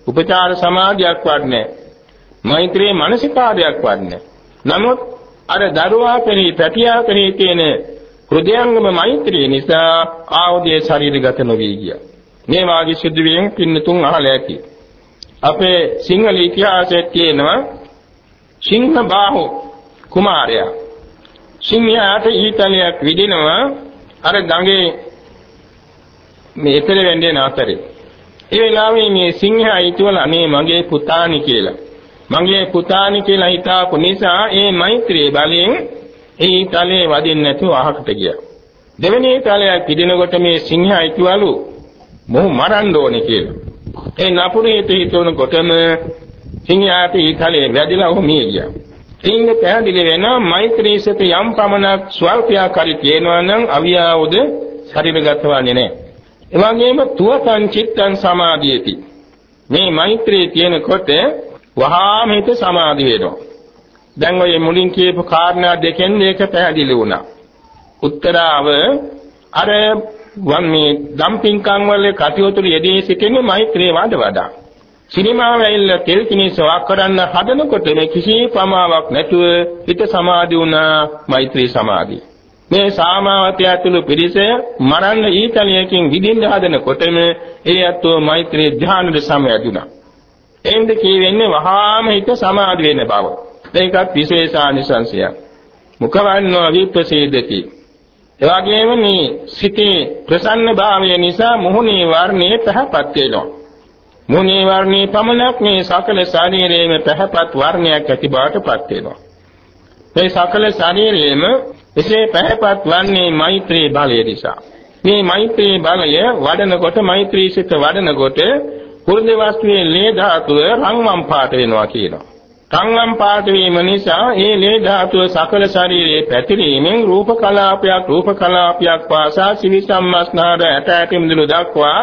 උපචාර සමාධියක් වඩන්නේ. මෛත්‍රී මානසිකාරයක් වඩන්නේ. නමුත් අර දරුවා කෙරෙහි පැටියා කෙරෙහි තියෙන හෘදයාංගම මෛත්‍රිය නිසා ආෝදයේ ශරීරගත නොවී ගියා. මේ වාගේ සිදුවීම් පින්නතුන් අහලා ඇති. අපේ සිංහල ඉතිහාසයේ තියෙනවා සිංහ බාහු කුමාරයා සිංහයාට ඊතලයක් විදිනවා අර ගඟේ මේ ඊතල වෙන්නේ නැතරේ ඒ වෙලාවේ මේ සිංහයා ඊටවල අනේ මගේ පුතානි කියලා මගේ පුතානි කියලා හිතාපු නිසා ඒ මෛත්‍රී බලයෙන් ඒ ඊතලේ වදින්න නැතුව අහකට ගියා දෙවෙනි ඊතලයක් පිටිනකොට මේ සිංහයා ඊටවලු මොහු මරන්න ඕනේ කියලා ඒ නපුරේ හිතවනකොටම සිංහයාට ඊතලයේ වැදිලා ඔහු මිය ගියා. එයින් පැහැදිලි වෙනවා මෛත්‍රී සිත යම් පමණක් ස්වල්පයක් හරි තියෙනවා නම් අවියාවුද ශරීරගත වන්නේ නැහැ. එවැගේම තුවතං චිත්තං සමාධියති. මේ මෛත්‍රී තියෙනකොට වහාම හිත සමාධි වෙනවා. දැන් ඔය මුලින් කියපු කාරණා දෙකෙන් මේක පැහැදිලි වුණා. උත්තරාව අර වන් මේ දම්පින්කම් වල කටයුතු යෙදී සිටින්නේ මෛත්‍රී වඩ වඩා. සිනමාව ඇවිල්ලා තෙල් කිනිසාවක් කරන්න හදනකොට මේ කිසි ප්‍රමාවක් නැතුව හිත සමාධි වුණා මෛත්‍රී සමාධිය. මේ සාමාවතය ඇතුළු පිරිස මරන්න ඊතලයකින් විදින්න හදනකොටම ඒ අත්ව මෛත්‍රී ධ්‍යානෙට සමවැදුණා. එින්ද කියවෙන්නේ වහාම හිත සමාධි වෙන බව. ඒකත් විශේෂානිසංශයක්. මුඛවන්නෝ විප්‍රසීදති. එවාගෙම මේ සිතේ ප්‍රසන්න භාවය නිසා මුහුණේ වර්ණේ පහපත් වෙනවා. මුනි වර්ණේ පමණක් මේ සකල ශරීරයේම පැහැපත් වර්ණයක් ඇති බවට පත් වෙනවා. මේ සකල ශරීරයේම එසේ පැහැපත් වන්නේ මෛත්‍රී බලය නිසා. මේ මෛත්‍රී බලය වඩනකොට මෛත්‍රී සිත වඩනකොට කුරුද වස්තුවේ ලේ ධාතුව රන්වන් පාට වෙනවා කියනවා. රන්වන් පාට වීම නිසා ඒ ලේ ධාතුව සකල ශරීරයේ පැතිරීමෙන් රූප කලාපයක් රූප කලාපයක් පාසා සිවි සම්මස්නාර ඇට ඇටි මිදුළු දක්වා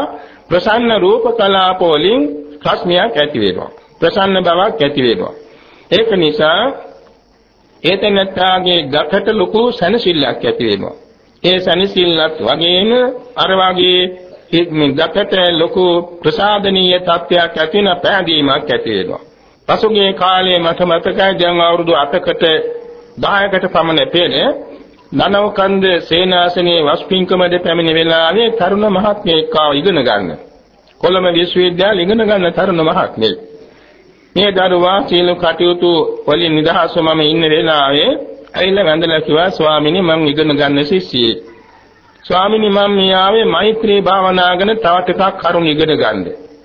ප්‍රසන්න රූප කලාප වලින් රශ්මියක් ඇති වෙනවා. ප්‍රසන්න බවක් ඇති වෙනවා. ඒක නිසා ඒතනත්තාගේ ගතට ලොකු සැනසෙල්ලක් ඇති වෙනවා. ඒ සැනසෙල්ලත් වගේම අර වගේ මේ ගතට ලොකු ප්‍රසාදනීය තත්ත්වයක් ඇති වෙන පැහැදීමක් ඇති වෙනවා. පසුගිය කාලයේ මට මතකයි දැන් අවුරුදු 8කට 10කට පමණ පෙර නනවකන්ද සේනාසනයේ වස්පින්කමද පැමිණි වෙලාවේ තරුණ මහත්මයෙක් ආව ඉගෙන ගන්න. කොළඹ විශ්වවිද්‍යාලේ ඉගෙන ගන්න තරුණ මහත්මයෙක්. මේ දරුවා සීල කටයුතු වලින් නිදහස්ව මම ඉන්න වෙලාවේ ඇවිල්ලා වැඳලා කිව්වා ස්වාමීනි මම ඉගෙන ගන්න ශිෂ්‍යයෙක්. ස්වාමීනි මම මේ ආවේ මෛත්‍රී භාවනා ගැන තව ටිකක් කරුණු ඉගෙන ගන්න.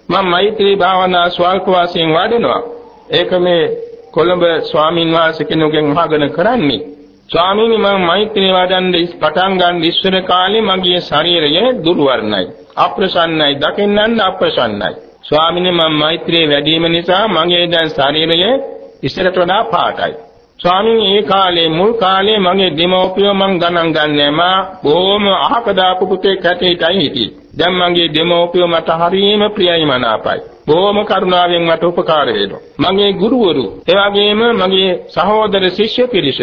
මම මෛත්‍රී භාවනා ස්වල්ප වශයෙන් වඩනවා. ඒක මේ කොළඹ ස්වාමින් වහන්සේ කෙනෙකුගෙන් අහගෙන කරන්නේ. ස්වාමීනි මම මෛත්‍රී වඩන්න පටන් ගන්න ඉස්සර කාලේ මගේ ශරීරය දුර්වර්ණයි. අප්‍රසන්නයි. දකින්නන්න අප්‍රසන්නයි. ස්වාමීනි මම මෛත්‍රිය වැඩිම නිසා මගේ දැන් ශරීරය ඉස්සරට වඩා පාටයි. ස්වාමීනි ඒ කාලේ මුල් කාලේ මගේ දෙමෝපියෝ මං ගණන් ගන්නෑ මා බොහොම අහක දාපු පුතේ කැටේටයි හිටියේ. දැන් මගේ දෙමෝපියෝ මට හරියම ප්‍රියයි මනාපයි. බොහොම කරුණාවෙන් මට උපකාර වෙනවා. මගේ ගුරුවරු, ඒ වගේම මගේ සහෝදර ශිෂ්‍ය පිරිස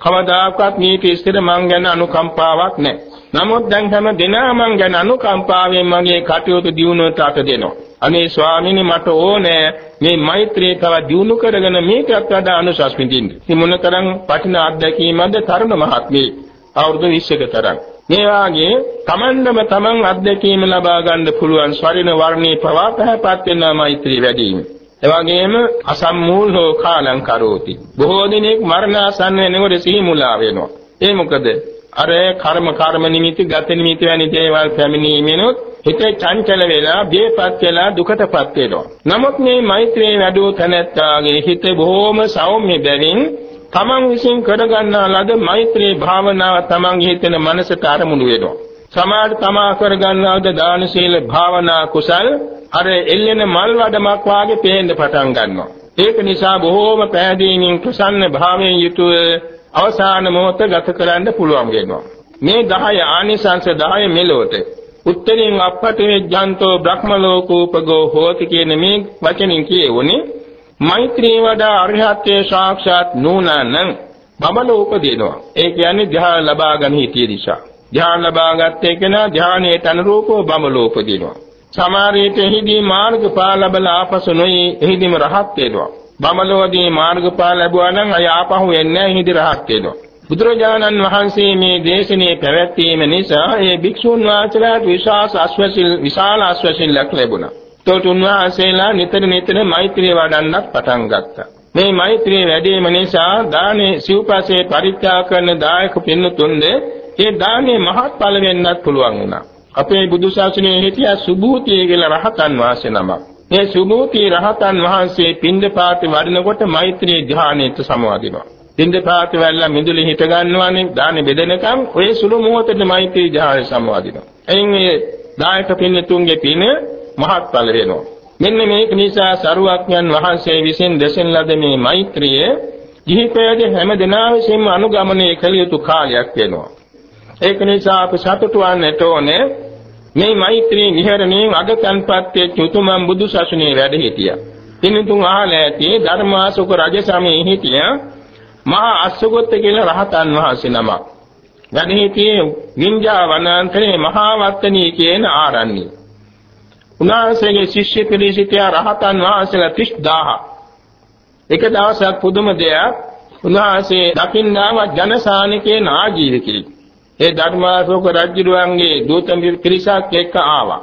කවදාකවත් මේක ඉස්සර මං ගැන අනුකම්පාවක් නැහැ. නමුත් දැන් හැම දිනම මං ගැන අනුකම්පාවෙන් මගේ කටයුතු දියුණුවට අත දෙනවා. අනේ ස්වාමීනි මට ඕනේ මේ මෛත්‍රිය තව දියුණු කරගෙන මේකත් වඩා අනුශාස විඳින්න. මේ මොනතරම් පටින අත්දැකීමක්ද තරුණ මහත්මේ අවුරුදු 20ක තරම්. මේ වාගේ තමන්ම තමන් අත්දැකීම ලබා ගන්න පුළුවන් ස්වරිණ වර්ණේ පවා පහපත් වෙන මෛත්‍රී වැඩිම. එවැගේම අසම්මූලෝ කාලං කරෝති. බොහෝ දිනෙක මරණාසන්න වෙනකොට සිහි මුලා වෙනවා. ඒ මොකද? අර කර්ම කර්ම නිමිති ගත නිමිති වැනි දේවල් පැමිණීමෙනොත් හිත චංචල වෙලා බියපත් වෙලා දුකටපත් වෙනවා. නමුත් මේ මෛත්‍රී වැඩෝ තැනැත්තාගේ හිත බොහොම සෞම්‍ය බැවින් තමන් විසින් කරගන්නා ලද මෛත්‍රී භාවනාව තමන්ගේ හිතෙන මනසට අරමුණු වෙනවා. සමාධ තමා කරගන්නා ලද දාන සීල භාවනා කුසල් අර එල්ලෙන මල් වඩමක් වාගේ පේන්න පටන් ගන්නවා. ඒක නිසා බොහෝම පෑදීමින් ප්‍රසන්න භාවයෙන් යුතුව අවසාන මොහොත ගත කරන්න පුළුවන් වෙනවා. මේ 10 ආනිසංස 10 මෙලොවට උත්තරින් අප්පටේ ජන්තෝ බ්‍රහ්ම ලෝකෝපගෝ හෝති කියන මේ වචනින් කියවුනේ මෛත්‍රී වඩා අරිහත්ත්වේ සාක්ෂාත් නූනනම් බබලෝ උපදිනවා. ඒ කියන්නේ ධ්‍යාන ලබා ගන්න හිතිය නිසා. ධ්‍යාන ලබාගත්තේ කෙනා ධ්‍යානයට අනුරූපව බබලෝ උපදිනවා. සමාරීත එහිදී මාර්ගඵල ලැබලා ආපසු නොයි එහිදීම රහත් වෙනවා. බමලෝදී මාර්ගඵල ලැබුවා නම් අය ආපහු එන්නේ නැහැ එහිදී රහත් වෙනවා. බුදුරජාණන් වහන්සේ මේ දේශනේ පැවැත්වීම නිසා ඒ භික්ෂුන් වහන්සේලාට විශාල අස්වැසිල් විශාල අස්වැසිල්ලක් ලැබුණා. ඒතකොට උන්වහන්සේලා නිතර නිතර මෛත්‍රිය වඩන්නත් පටන් ගත්තා. මේ මෛත්‍රිය වැඩිම නිසා දානේ සිව්පසේ පරිත්‍යාග කරන දායක පින්නතුන්ගේ ඒ දානේ මහත්ඵල වෙන්නත් පුළුවන් වුණා. අපේ බුදු ශාසනයේ හිටිය සුභූතිය කියලා රහතන් වහන්සේ නමක්. මේ සුභූතිය රහතන් වහන්සේ පින්දපාති වඩනකොට මෛත්‍රී ධ්‍යානයට සමවදිනවා. පින්දපාති වැල්ලා මිදුලි හිට ගන්නවානේ දානේ බෙදෙනකම් ඔය සුළු මොහොතේ මෛත්‍රී ධ්‍යානය සමවදිනවා. එයින් මේ දායක පින්නතුන්ගේ පින මහත්ඵල වෙනවා. මෙන්න මේක නිසා සරුවක්ඥන් වහන්සේ විසින් දෙසෙන් ලද මේ මෛත්‍රිය ජීවිතයේ හැම දිනා විසින්ම අනුගමනය කළ යුතු කාලයක් වෙනවා. ඒක නිසා අපි සතුටු වන්නට ඕනේ මේ මෛත්‍රී නිහරණයෙන් අග තන්පත්යේ චුතුමන් බුදු සසුනේ වැඩ සිටියා. තිනුතුන් අහලා ඇති ධර්මාසුක රජ සමයේ හිටියා මහා අස්සගොත්ත කියලා රහතන් වහන්සේ නමක්. වැඩ සිටියේ විඤ්ඤා වනාන්තරේ මහා වත්තනී කියන ආරණ්‍යය. උන්වහන්සේගේ ශිෂ්‍ය පිරිසිතියා රහතන් වහන්සේලා 30000. එක දවසක් පුදුම දෙයක් උන්වහන්සේ දකින්නාම ජනසානිකේ නාජීවිකෙක්. ඒ ධර්මාශෝක රජුරුවන්ගේ දූත පිරිසක් එක්ක ආවා.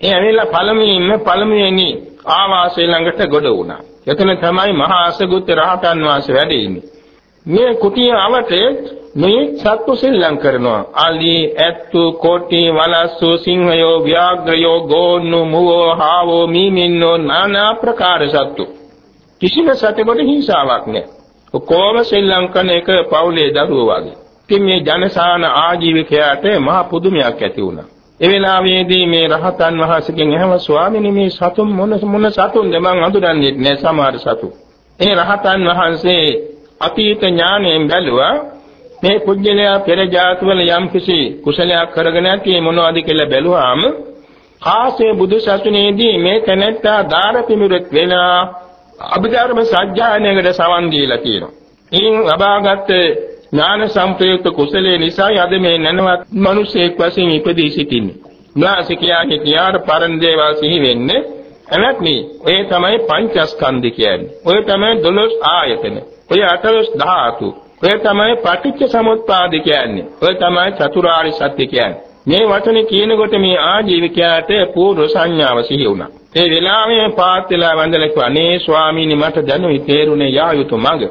ඒ ඇවිල්ලා පළමුවෙන්ම පළමුවෙනි ආවාසය ළඟට ගොඩ වුණා. එතන තමයි මහා අසගුත් රහතන් වහන්සේ වැඩ ඉන්නේ. මේ කුටිය අවතේ මේ සත්තු සෙල්ලම් කරනවා. අලි, ඇත්තු, කොටි, වලස්සු, සිංහයෝ, ව්‍යාග්‍රයෝ, ගෝන්නු, මුවෝ, හාවෝ, මීමින්නෝ নানা ප්‍රකාර සත්තු. කිසිම සතෙකුට හිංසාවක් නැහැ. කොහොම සෙල්ලම් කරන එක පවුලේ දරුවෝ වගේ. ඉතින් මේ ජනසාන ආජීවකයාට මහ පුදුමයක් ඇති වුණා. ඒ වෙලාවේදී මේ රහතන් වහන්සේගෙන් එහෙම ස්වාමීනි මේ සතුන් මොන මොන සතුන්ද මං අඳුරන්නේ නැහැ සමහර සතු. ඒ රහතන් වහන්සේ අතීත ඥාණයෙන් බැලුවා මේ පුජ්‍යලයා පෙර ජාතිවල යම් කිසි කුසලයක් කරගෙන නැති මොනවද කියලා බැලුවාම කාසේ බුදු සසුනේදී මේ තැනැත්තා දාර පිමිරෙක් වෙලා අභිධර්ම සත්‍යයනයකට සවන් දීලා තියෙනවා. ඉන් ලබාගත් ඥාන සම්ප්‍රයුක්ත කුසලයේ නිසා අද මේ නැනවත් මිනිසෙක් වශයෙන් ඉපදී සිටින්නේ. නාසිකයාගේ තියාර පරණ දේවල් සිහි වෙන්නේ එනත්නි ඔය තමයි පංචස්කන්ධ කියන්නේ. ඔය තමයි 12 ආයතන. ඔය 18 ධාතු. ඔය තමයි පටිච්ච සමුප්පාද කියන්නේ. ඔය තමයි චතුරාර්ය සත්‍ය කියන්නේ. මේ වචනේ කියනකොට මේ ආජීවිකයාට පූර්ව සංඥාව සිහි වුණා. ඒ වෙලාවේ පාත් වෙලා වන්දලා කිව්වා "අනේ ස්වාමීනි මට දැනුයි තේරුනේ යා යුතු මඟ.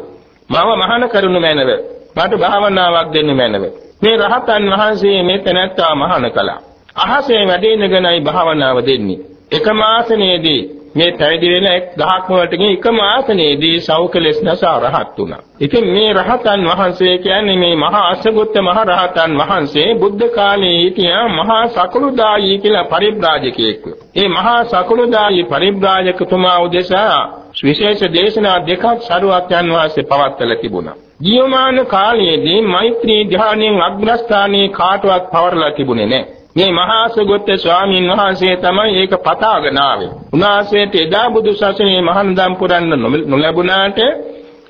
මම මහාන කරුණු මැනව. මට භාවනාවක් දෙන්න මැනව." මේ රහතන් වහන්සේ මේ තැනැත්තා මහාන කළා. අහසේ වැඩේනගෙනයි භාවනාව දෙන්නේ. එකම ආසනයේදී මේ පැවිදි වෙන එක් දහක් වලටකින් එකම ආසනයේදී සෞකලස් නැසා රහත් වුණා. ඉතින් මේ රහතන් වහන්සේ කියන්නේ මේ මහා අසගොත්ත මහ රහතන් වහන්සේ බුද්ධ කාලයේ හිටියා මහා සකලුදායි කියලා පරිබ්‍රාජකයෙක්. මේ මහා සකලුදායි පරිබ්‍රාජකතුමා උදෙසා විශේෂ දේශනා දෙකක් සරුවත් යන වාසේ පවත්වලා තිබුණා. ජීවමාන කාලයේදී මෛත්‍රී ධානයෙන් අග්‍රස්ථානයේ කාටවත් පවරලා තිබුණේ නැහැ. මේ මහා සුගත ස්වාමීන් වහන්සේ තමයි ඒක පතාගෙන ආවේ. උන්වහන්සේට එදා බුදු සසුනේ මහන්දම් පුරන්න නොලැබුණාට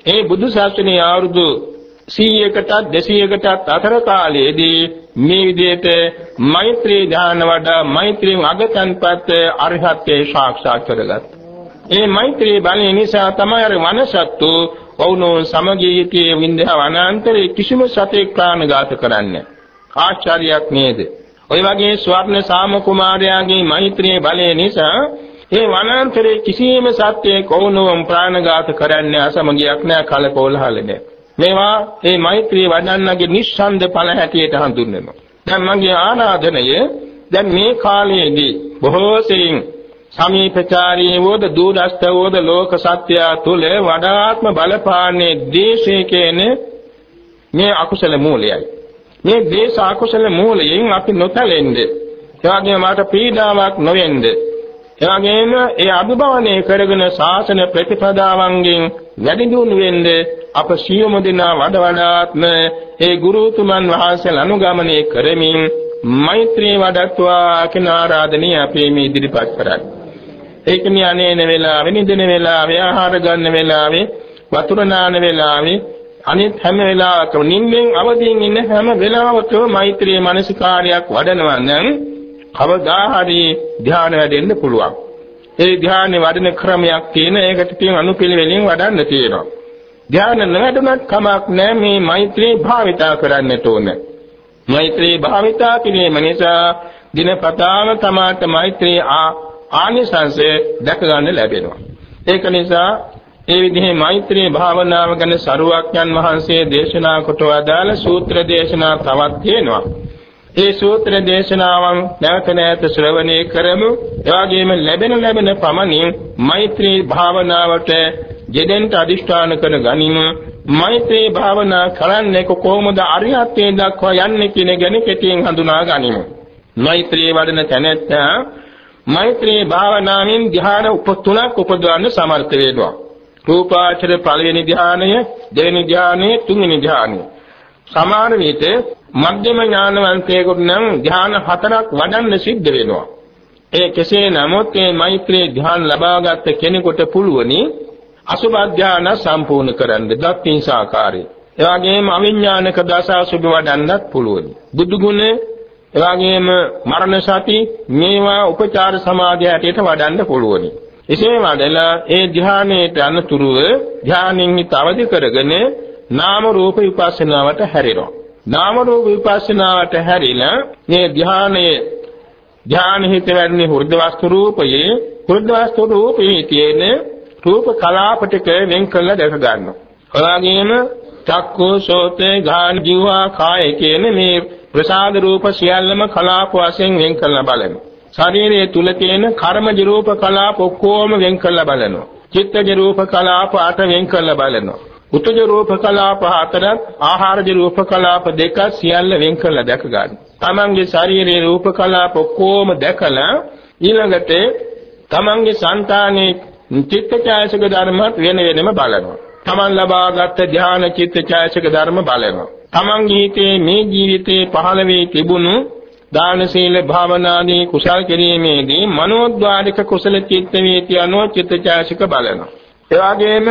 ඒ බුදු සසුනේ අවුරුදු 100කටත් 200කටත් අතර කාලයේදී මේ විදිහට මෛත්‍රී ඥාන වඩා මෛත්‍රියෙන් අගතන්පත් අරහත්ත්වේ සාක්ෂාත් කරගත්තා. ඒ මෛත්‍රී බලය නිසා තමයි අර වනසත්තු වුණෝ සමගියකේ වින්දහ වනාන්තරේ කිසිම සතෙක් ප්‍රාණඝාත කරන්නේ ආශ්චර්යයක් නේද? ඔය වගේ ස්වර්ණ සාම කුමාරයාගේ මෛත්‍රියේ බලය නිසා ඒ වනාන්තරයේ කිසියම් සත්‍යයක් වුණොම් ප්‍රාණඝාත කරන්නේ අසමගියක් නෑ කලකෝලහල නෑ. මේවා මේ මෛත්‍රී වඩන්නගේ නිස්සන්ද ඵල හැටියට හඳුන්වනවා. දැන් මගේ ආරාධනය දැන් මේ කාලයේදී බොහෝ සෙයින් සමීපචාරී වූද දුරස්ත වූද ලෝක සත්‍ය තුල වඩාත්ම බලපාන්නේ දේශේ කියන්නේ මේ අකුසල මූලයයි. මේ දේශ අකුසල මූලයෙන් අපි නොතැලෙන්න. ඒ වගේම මාට පීඩාවක් නොවෙන්න. ඒ වගේම ඒ අභිභවනය කරගෙන ශාසන ප්‍රතිපදාවන්ගෙන් වැඩි දියුණු වෙන්න අප සියුම දිනා වඩ වඩාත්ම ඒ ගුරුතුමන් වහන්සේලා අනුගමනය කරමින් මෛත්‍රී වඩත්වා කියන ආරාධනය අපි මේ ඉදිරිපත් කරන්නේ. ඒක නියනේන වෙලාවෙ නිදින වෙලාවෙ ආහාර ගන්න වෙලාවෙ වතුර නාන වෙලාවෙ අනිත් හැම වෙලාවකම නිින්දෙන් අවදියෙන් ඉන්න හැම වෙලාවකම මෛත්‍රී මානසිකාරයක් වඩනවා නම් කවදා හරි ධ්‍යාන වැඩෙන්න පුළුවන්. ඒ ධ්‍යානෙ වඩන ක්‍රමයක් තියෙන ඒකට තියෙන අනුපිළිවෙලින් වඩන්න තියෙනවා. ධ්‍යාන නැවැඩුණත් කමක් නැහැ මේ මෛත්‍රී භාවිතා කරන්නට ඕනේ. මෛත්‍රී භාවිතා කිරීම නිසා දිනපතාම තමාට මෛත්‍රී ආනිසංසය දැක ගන්න ලැබෙනවා. ඒක නිසා ඒ විදිහේ මෛත්‍රී භාවනාව ගැන සරුවක්යන් වහන්සේ දේශනා කොට වදාළ සූත්‍ර දේශනා තවත් තියෙනවා. ඒ සූත්‍ර දේශනාවන් නැවත නැවත ශ්‍රවණය කරමු. එවාගෙම ලැබෙන ලැබෙන පමණින් මෛත්‍රී භාවනාවට යෙදෙන්න අදිෂ්ඨාන කර ගනිමු. මෛත්‍රී භාවනා කරන්නේ කොහොමද අරිහත්ත්වයට දක්වා යන්නේ කියන ගැන කෙටියෙන් හඳුනා ගනිමු. මෛත්‍රී වඩන තැනැත්තා මෛත්‍රී භාවනාවෙන් ධ්‍යාන උප තුනක් උපදවන්න සමර්ථ වෙනවා. රූපාචර පළවෙනි ධානය, දෙවෙනි ධානය, තුන්වෙනි ධානය. සමාන විට මධ්‍යම ඥානවන්තයෙකුට නම් ධාන හතරක් වඩන්න සිද්ධ වෙනවා. ඒ කෙසේ නමුත් මේ මෛත්‍රී ධ්‍යාන ලබාගත් කෙනෙකුට පුළුවනි අසුභ ධ්‍යාන සම්පූර්ණ කරන්න දක්ින් සාකාරයි. ඒ වගේම අවිඥානික දසාසුභ වඩන්නත් පුළුවනි. බුදු ගුණ ඒ වගේම මරණ සති මේවා උපචාර සමාධිය හැටියට වඩන්න පුළුවනි. එසේ වඩලා ඒ ධ්‍යානයට අනුතුරුව ධ්‍යානෙන් හිත අවදි කරගෙන නාම රූප විපස්සනාවට හැරෙනවා. නාම රූප විපස්සනාවට හැරිලා මේ ධ්‍යානයේ ධ්‍යාන හිත වැඩිනේ හෘද වස්තු රූපයේ හෘද වස්තු රූපයේ තියෙන රූප කලාපටික වෙන් කළ දැක ගන්නවා. එවාගෙම චක්කෝ සෝතේ ගාන ජීවා කාය කියන මේ ප්‍රසාද රූප සියල්ලම කලාප වශයෙන් වෙන් කළ බලනවා. ශරීරයේ තුල තියෙන කර්මජ රූප කලාප ඔක්කොම වෙන් කරලා බලනවා. චිත්තජ රූප කලාප අට වෙන් කරලා බලනවා. උතුජ රූප කලාප හතරත් ආහාරජ රූප කලාප දෙක සියල්ල වෙන් කරලා දැක ගන්න. තමන්ගේ ශාරීරික රූප කලාප ඔක්කොම දැකලා ඊළඟට තමන්ගේ సంతානයේ චිත්තචෛසික ධර්මات වෙන වෙනම බලනවා. තමන් ලබාගත් ධානා චිත්තචෛසික ධර්ම බලනවා. තමන්ගේ හිතේ මේ ජීවිතේ පහළ වී තිබුණු දාන සීල භාවනාදී කුසල් කිරීමේදී මනෝද්වාරික කුසල චිත්ත වේති අනෝ චිත්තචෛතසික බලනවා. ඒ වගේම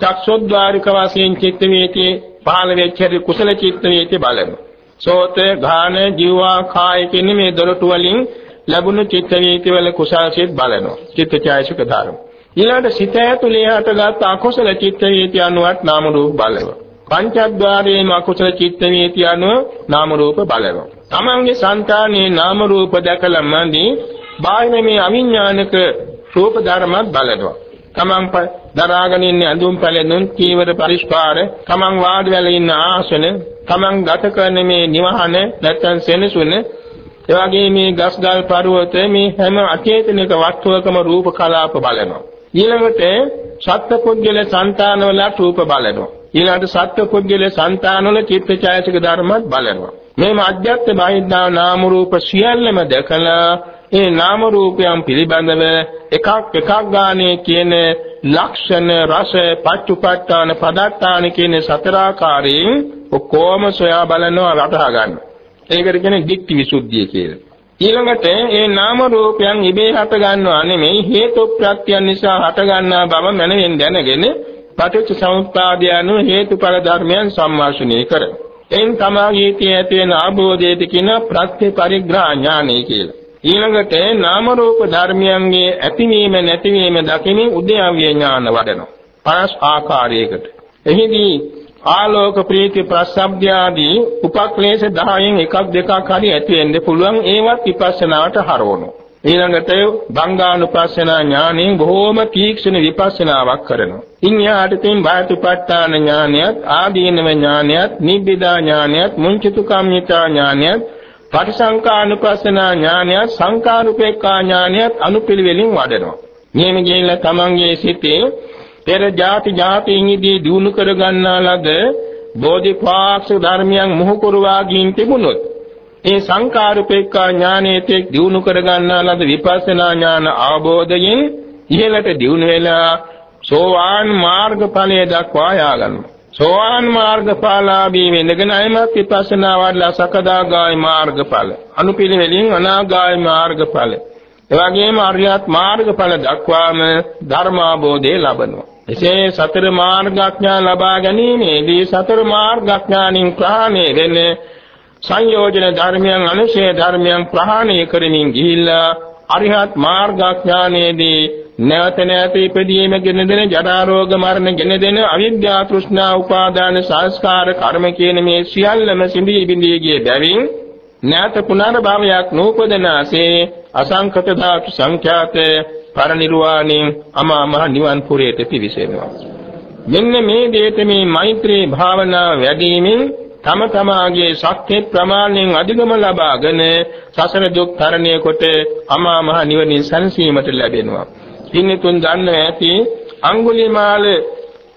චක්ෂුද්වාරික වශයෙන් චිත්ත වේති පහළ වෙච්ච කුසල චිත්ත වේති බලනවා. සෝත ඝාන ජීවා කාය කියන මේ දොරටු වලින් ලැබුණු චිත්ත වේති වල කුසල් සිත් බලනවා. චිත්තචෛතසික ධර්ම. ඊළඟට සිත ඇතුලේ හටගත් අකුසල චිත්ත වේති අනුවත් නාම රූප බලනවා. පංචද්වාරයේ මකුසල චිත්ත වේති අනුව නාම රූප බලනවා. Tamange సంతානේ නාම රූප දැකලමදී බාහිර මේ අවිඥානික රූප ධර්මත් බලනවා. තමන් දරාගෙන ඉන්න ඇඳුම් පැළඳුම් කීවර පරිස්කාර තමන් වාඩි වෙලා ඉන්න ආසන තමන් ගත කරන මේ නිවහන නැත්නම් සෙනසුන එවාගේ මේ ගස්ගල් පර්වත මේ හැම අචේතනික වස්තුවකම රූප කලාප බලනවා ඊළඟට සත්පුද්ගල సంతානවල රූප බලනවා ඊළඟට සත්පුද්ගල సంతානවල චිත්තචෛතසික ධර්මත් බලනවා මේ මධ්‍යස්ථ බාහිද්දා නාම රූප සියල්ලම දැකලා ඒ නාම රූපයන් පිළිබඳව එකක් එකක් ගානේ කියන ලක්ෂණ රස පච්චුපට්ඨාන පදත්තාන කියන සතරාකාරයෙන් ඔක්කොම සොයා බලනවා වටහා ගන්න. ඒකට කියන්නේ දික්ටි විසුද්ධිය කියලා. ඊළඟට ඒ නාම රූපයන් ඉබේ හට ගන්නවා නෙමෙයි හේතු ප්‍රත්‍යයන් නිසා හට ගන්නා බව මනෙන් දැනගෙන පටිච්ච සමුප්පාදය anu හේතුඵල ධර්මයන් සම්මාසුණය කර. එයින් තමාගේ ඇති වෙන ආબોධයට කියන ප්‍රත්‍ය පරිග්‍රහ ඥානය කියලා. ඊළඟට නාම රූප ධර්මයන්ගේ ඇතිවීම නැතිවීම දකිමින් උද්‍යව්‍ය ඥාන වඩනවා. පරස් ආකාරයකට. එහිදී ආලෝක ප්‍රීති ප්‍රසබ්ද ආදී උපක්ලේශ 10න් එකක් දෙකක් හරි ඇති වෙන්න පුළුවන් ඒවත් විපස්සනාවට හරවනවා. ඊළඟට බංගානුපස්සනා ඥාණයෙන් බොහෝම තීක්ෂණ විපස්සනාවක් කරනවා. ඉන්යාට තින් බාහිරපත්තාන ඥානයත් ආදීනව ඥානයත් නිබ්බිදා ඥානයත් මුංචිතු කම්මිතා ඥානයත් පටිසංකානුපස්සනා ඥානයත් සංකාරුපේක්ඛා ඥානයත් අනුපිළිවෙලින් වඩනවා. මෙහෙම ගිහිල්ලා තමන්ගේ සිතේ පෙර ಜಾති ಜಾතියින්දී දිනු කර ගන්නා ලද බෝධිපාක්ෂ ධර්මයන් මොහු කරවා ගින් තිබුණොත් ඒ සංකාරුපේක්ඛා ඥානයේ තෙක් දිනු කර ගන්නා ලද විපස්සනා ඥාන අවබෝධයෙන් ඉහළට දිනු වෙලා සෝවාන් මාර්ගඵලයේ දක්වා යා ගන්නවා. සෝවාන් මාර්ගඵලාභී වෙනගෙන අයමත් විපස්සනා වඩලා සකදාගාමී මාර්ගඵල අනුපිළිවෙලින් අනාගාමී මාර්ගඵල එවැගේම අරියත් මාර්ගඵල දක්වාම ධර්මාබෝධය ලබනවා එසේ සතර මාර්ගඥාන ලබා ගැනීමේදී සතර මාර්ගඥානින් ප්‍රහාණය වෙන්නේ සංයෝජන ධර්මයන් අනුශේ ධර්මයන් ප්‍රහාණය කරමින් ගිහිල්ලා අරිහත් මාර්ගඥානයේදී නැවත නැවත ඉපදීම ගෙන දෙන ජරා රෝග මරණ ගෙන දෙන අවිද්‍යා තෘෂ්ණා උපාදාන සංස්කාර කර්ම කියන මේ සියල්ලම සිඳී බිඳී ගිය බැවින් නැවත පුනර්භවයක් නූපදනාසේ අසංකත ධාතු සංඛ්‍යාත පරිනිර්වාණින් අමා මහ නිවන් පුරයට පිවිසෙනවා. මෙන්න මේ දේත මේ මෛත්‍රී භාවනාව වැඩිමින් තම තමාගේ ශක්ති ප්‍රමාණයෙන් අධිගම ලබාගෙන සසර දුක් තරණය කොට අමා මහ නිවනින් සැනසීමට ලැබෙනවා පින්තුන් දන්නවා ඇති අඟුලිමාල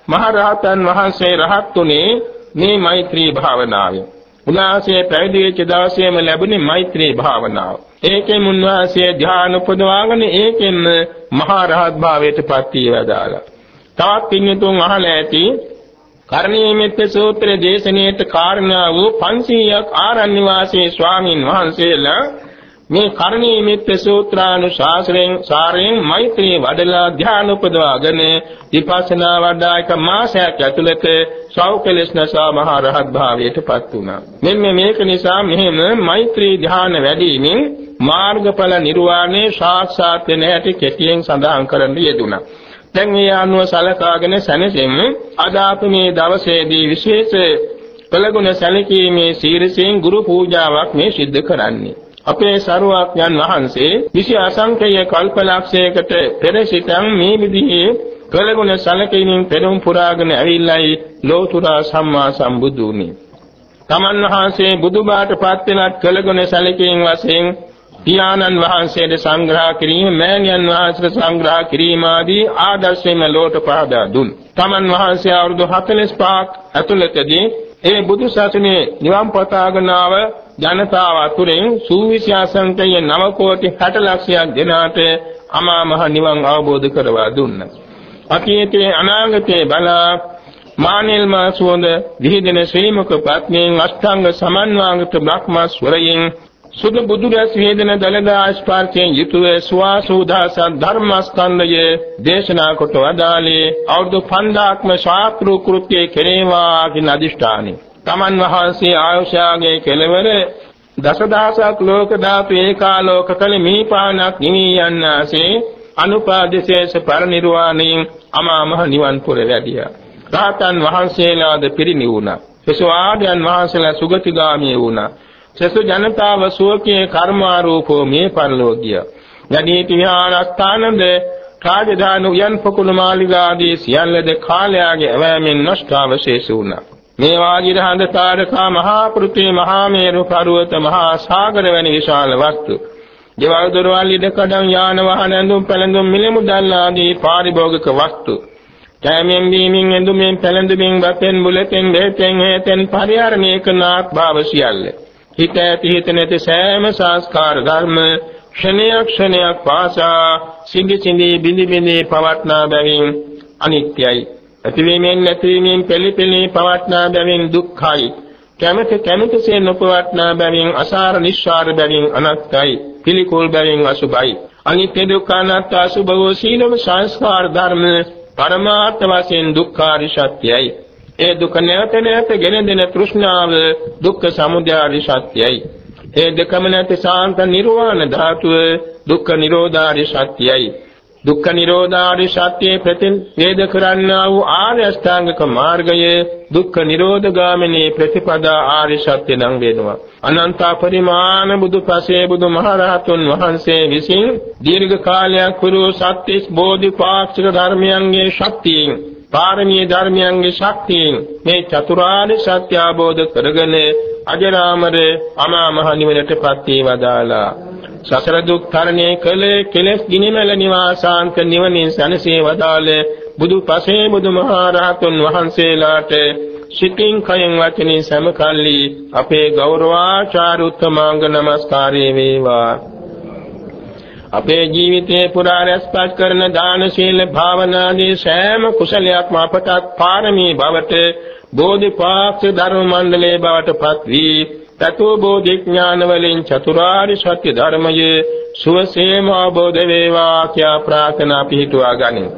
මහරහතන් වහන්සේ රහත්ුනේ මේ මෛත්‍රී භාවනාවෙන්. උන්වහන්සේ පැවිදි වෙච්ච දවසේම ලැබුණේ මෛත්‍රී භාවනාව. ඒකෙන් උන්වහන්සේ ධ්‍යාන උපදවාගෙන ඒකෙන් මහරහත් භාවයට පත් වේදාලා. තවත් පින්තුන් අහලා ඇති කර්ණීයමෙත්ත සූත්‍ර දේශනාවට කාරණා වූ 500ක් ආරණ්‍ය වාසී ස්වාමින් වහන්සේලා මේ කරණීය මිත්‍ය සූත්‍රානුශාසනයෙන් සාරයෙන් මෛත්‍රී වඩලා ධ්‍යාන උපදවාගෙන විපස්සනා වඩා එක මාසයක් ඇතුළත සෞකලස්නසා මහ රහත් භාවයටපත් වුණා. මෙන්න මේක නිසා මෙහෙම මෛත්‍රී ධ්‍යාන වැඩිමින් මාර්ගඵල නිර්වාණය සාක්ෂාත් වෙන හැටි කෙටියෙන් සඳහන් කරන්න යෙදුණා. දැන් මේ අනුව සලකාගෙන සැනසෙන්න අද අපි මේ දවසේදී විශේෂ කළගුණ සැලකීමේ සීරසෙන් ගුරු පූජාවක් මේ සිද්ධ කරන්නේ. අපේ සරුවඥන් වහන්සේ විසි අසංකේය කල්පලක්ෂයකට පෙර සිටන් මේ විදිහේ කළගුණ සැලකීමෙන් පෙරම් පුරාගෙන ඇවිල්ලායි ලෝතුරා සම්මා සම්බුදුනි. තමන් වහන්සේ බුදුබාට පත් වෙනත් කළගුණ සැලකීම් වශයෙන් පියාණන් වහන්සේට සංග්‍රහ කිරීම, මෑණියන් වහන්සේට සංග්‍රහ කිරීම ආදී ආදර්ශයෙන් ලෝට පහදා දුන්. තමන් වහන්සේ අවුරුදු 45ක් ඇතුළතදී ඒ බුදු සසුනේ නිවන් පතාගනාව ජනතාව අතුරෙන් සූවිසාසංකය 9 කෝටි 60 ලක්ෂයක් දෙනාට අමා මහ නිවන් අවබෝධ කරවා දුන්නා. අතීතයේ අනාගතයේ බලා මානෙල් මාසුවඳ විහිදෙන ශ්‍රී මුඛ පත්මෙන් අෂ්ටාංග සමන්වාගත බ්‍රහ්මස්වරයෙන් සුදු බුදුරැස් වේදන දලදා ස්පර්ශයෙන් යුතුව සුවාසුදාස ධර්මස්කන්ධයේ දේශනා කොට වදාළේ අවුරුදු 5000ක්ම ශාස්ත්‍රු කෘත්‍යයේ කෙරේවා කින අදිෂ්ඨානෙ. තමන් වහන්සේ ආයුෂාගේ කෙලවර දසදහසක් ලෝක ධාතු ඒකාලෝක කල මීපානක් නිමී යන්නාසේ අනුපාදිශේෂ පරිනිර්වාණයෙන් අමා මහ නිවන් පුර වැඩියා. රාතන් වහන්සේලාද පිරිනිවුණා. සසවාදයන් වහන්සේලා සුගතිගාමී වුණා. සසු ජනතාව සුවකේ කර්මාරූපෝ මේ පරලෝකිය. යදීති විහාරස්ථානද රාජධානු යන් පොකුණු මාලිගාදී සියල්ලද කාලයාගේ ඇවෑමෙන් නෂ්ඨාවශේෂ වුණා. මේ වාජිර හඳ තාරකා මහා පෘථිවි මහා මේරු පර්වත මහා සාගර වැනි විශාල වස්තු. දේවල් දොරවල් ඉදකඩම් යාන වාහන ඇඳුම් පැළඳුම් මිල මුදල් ආදී පාරිභෝගික වස්තු. කෑමෙන් බීමෙන් ඇඳුමෙන් පැළඳුමින් වතෙන් බුලතෙන් දෙතෙන් හේතෙන් පරිහරණය කරන ආත්භාව සියල්ල. හිත ඇති හිත නැති සෑම සංස්කාර ධර්ම ක්ෂණයක් ක්ෂණයක් පාසා සිඳි සිඳි බිඳි බිඳි පවත්නා බැවින් අනිත්‍යයි. ඇතිවීමෙන් නැතිවීමෙන් පෙළි පෙළි පවත්නා බැවින් දුක්ඛයි. කැමැති කැමැතිසේ නොපවත්නා බැවින් අසාර නිස්සාර බැවින් අනත්තයි. පිළිකුල් බැවින් අසුභයි අනිත්‍ය දුක්ඛ අනාත්ම අසුභව සීලම සංස්කාර ධර්ම පරමාර්ථ වශයෙන් දුක්ඛාරි සත්‍යයි. ඒ දුක නැවත නැවත ගෙන දෙන තෘෂ්ණාව දුක්ඛ සමුදය සත්‍යයි. ඒ දෙකම නැති සාන්ත නිර්වාණ ධාතුව දුක්ඛ නිරෝධාරි සත්‍යයි. දුක්ඛ නිරෝධාරි සත්‍යයේ ප්‍රතිවේද කරන්නා වූ ආර්ය අෂ්ටාංගික මාර්ගය දුක්ඛ නිරෝධ ගාමිනී ප්‍රතිපදා ආර්ය සත්‍ය නම් වෙනවා. අනන්ත පරිමාණ බුදු පසේ බුදු මහරහතුන් වහන්සේ විසින් දීර්ඝ කාලයක් පුරු සත්‍තිස් බෝධිපාක්ෂික ධර්මයන්ගේ ශක්තියෙන් පාරමී ධර්මයන්ගේ ශක්තියෙන් මේ චතුරාර්ය සත්‍ය අවබෝධ කරගෙන අජරාමර අමා මහ නිවනටපත් වේවදාලා සසර දුක් තරණය කළ කෙලෙස් ගිනිමෙල නිවාසාන්ත නිවනින් සැනසී වදාළ බුදු පසේ බුදු මහරහතුන් වහන්සේලාට සිතින් කයෙන් වචනින් සමකල්ලි අපේ ගෞරවාචාර උත්තමාංග නමස්කාරය වේවා. අපේ ජීවිතේ පුරා රැස්පත් කරන දාන සීල භාවනාදී සෑම කුසලයක්ම අපට පාරමී බවට බෝධිපාක්ෂ ධර්ම මණ්ඩලයේ බවට පත් වී තතෝ බෝධි ඥාන වලින් චතුරාර්ය සත්‍ය ධර්මයේ සුවසේම අවබෝධ වේවා කියා ප්‍රාර්ථනා පිහිටුවා ගනිමු.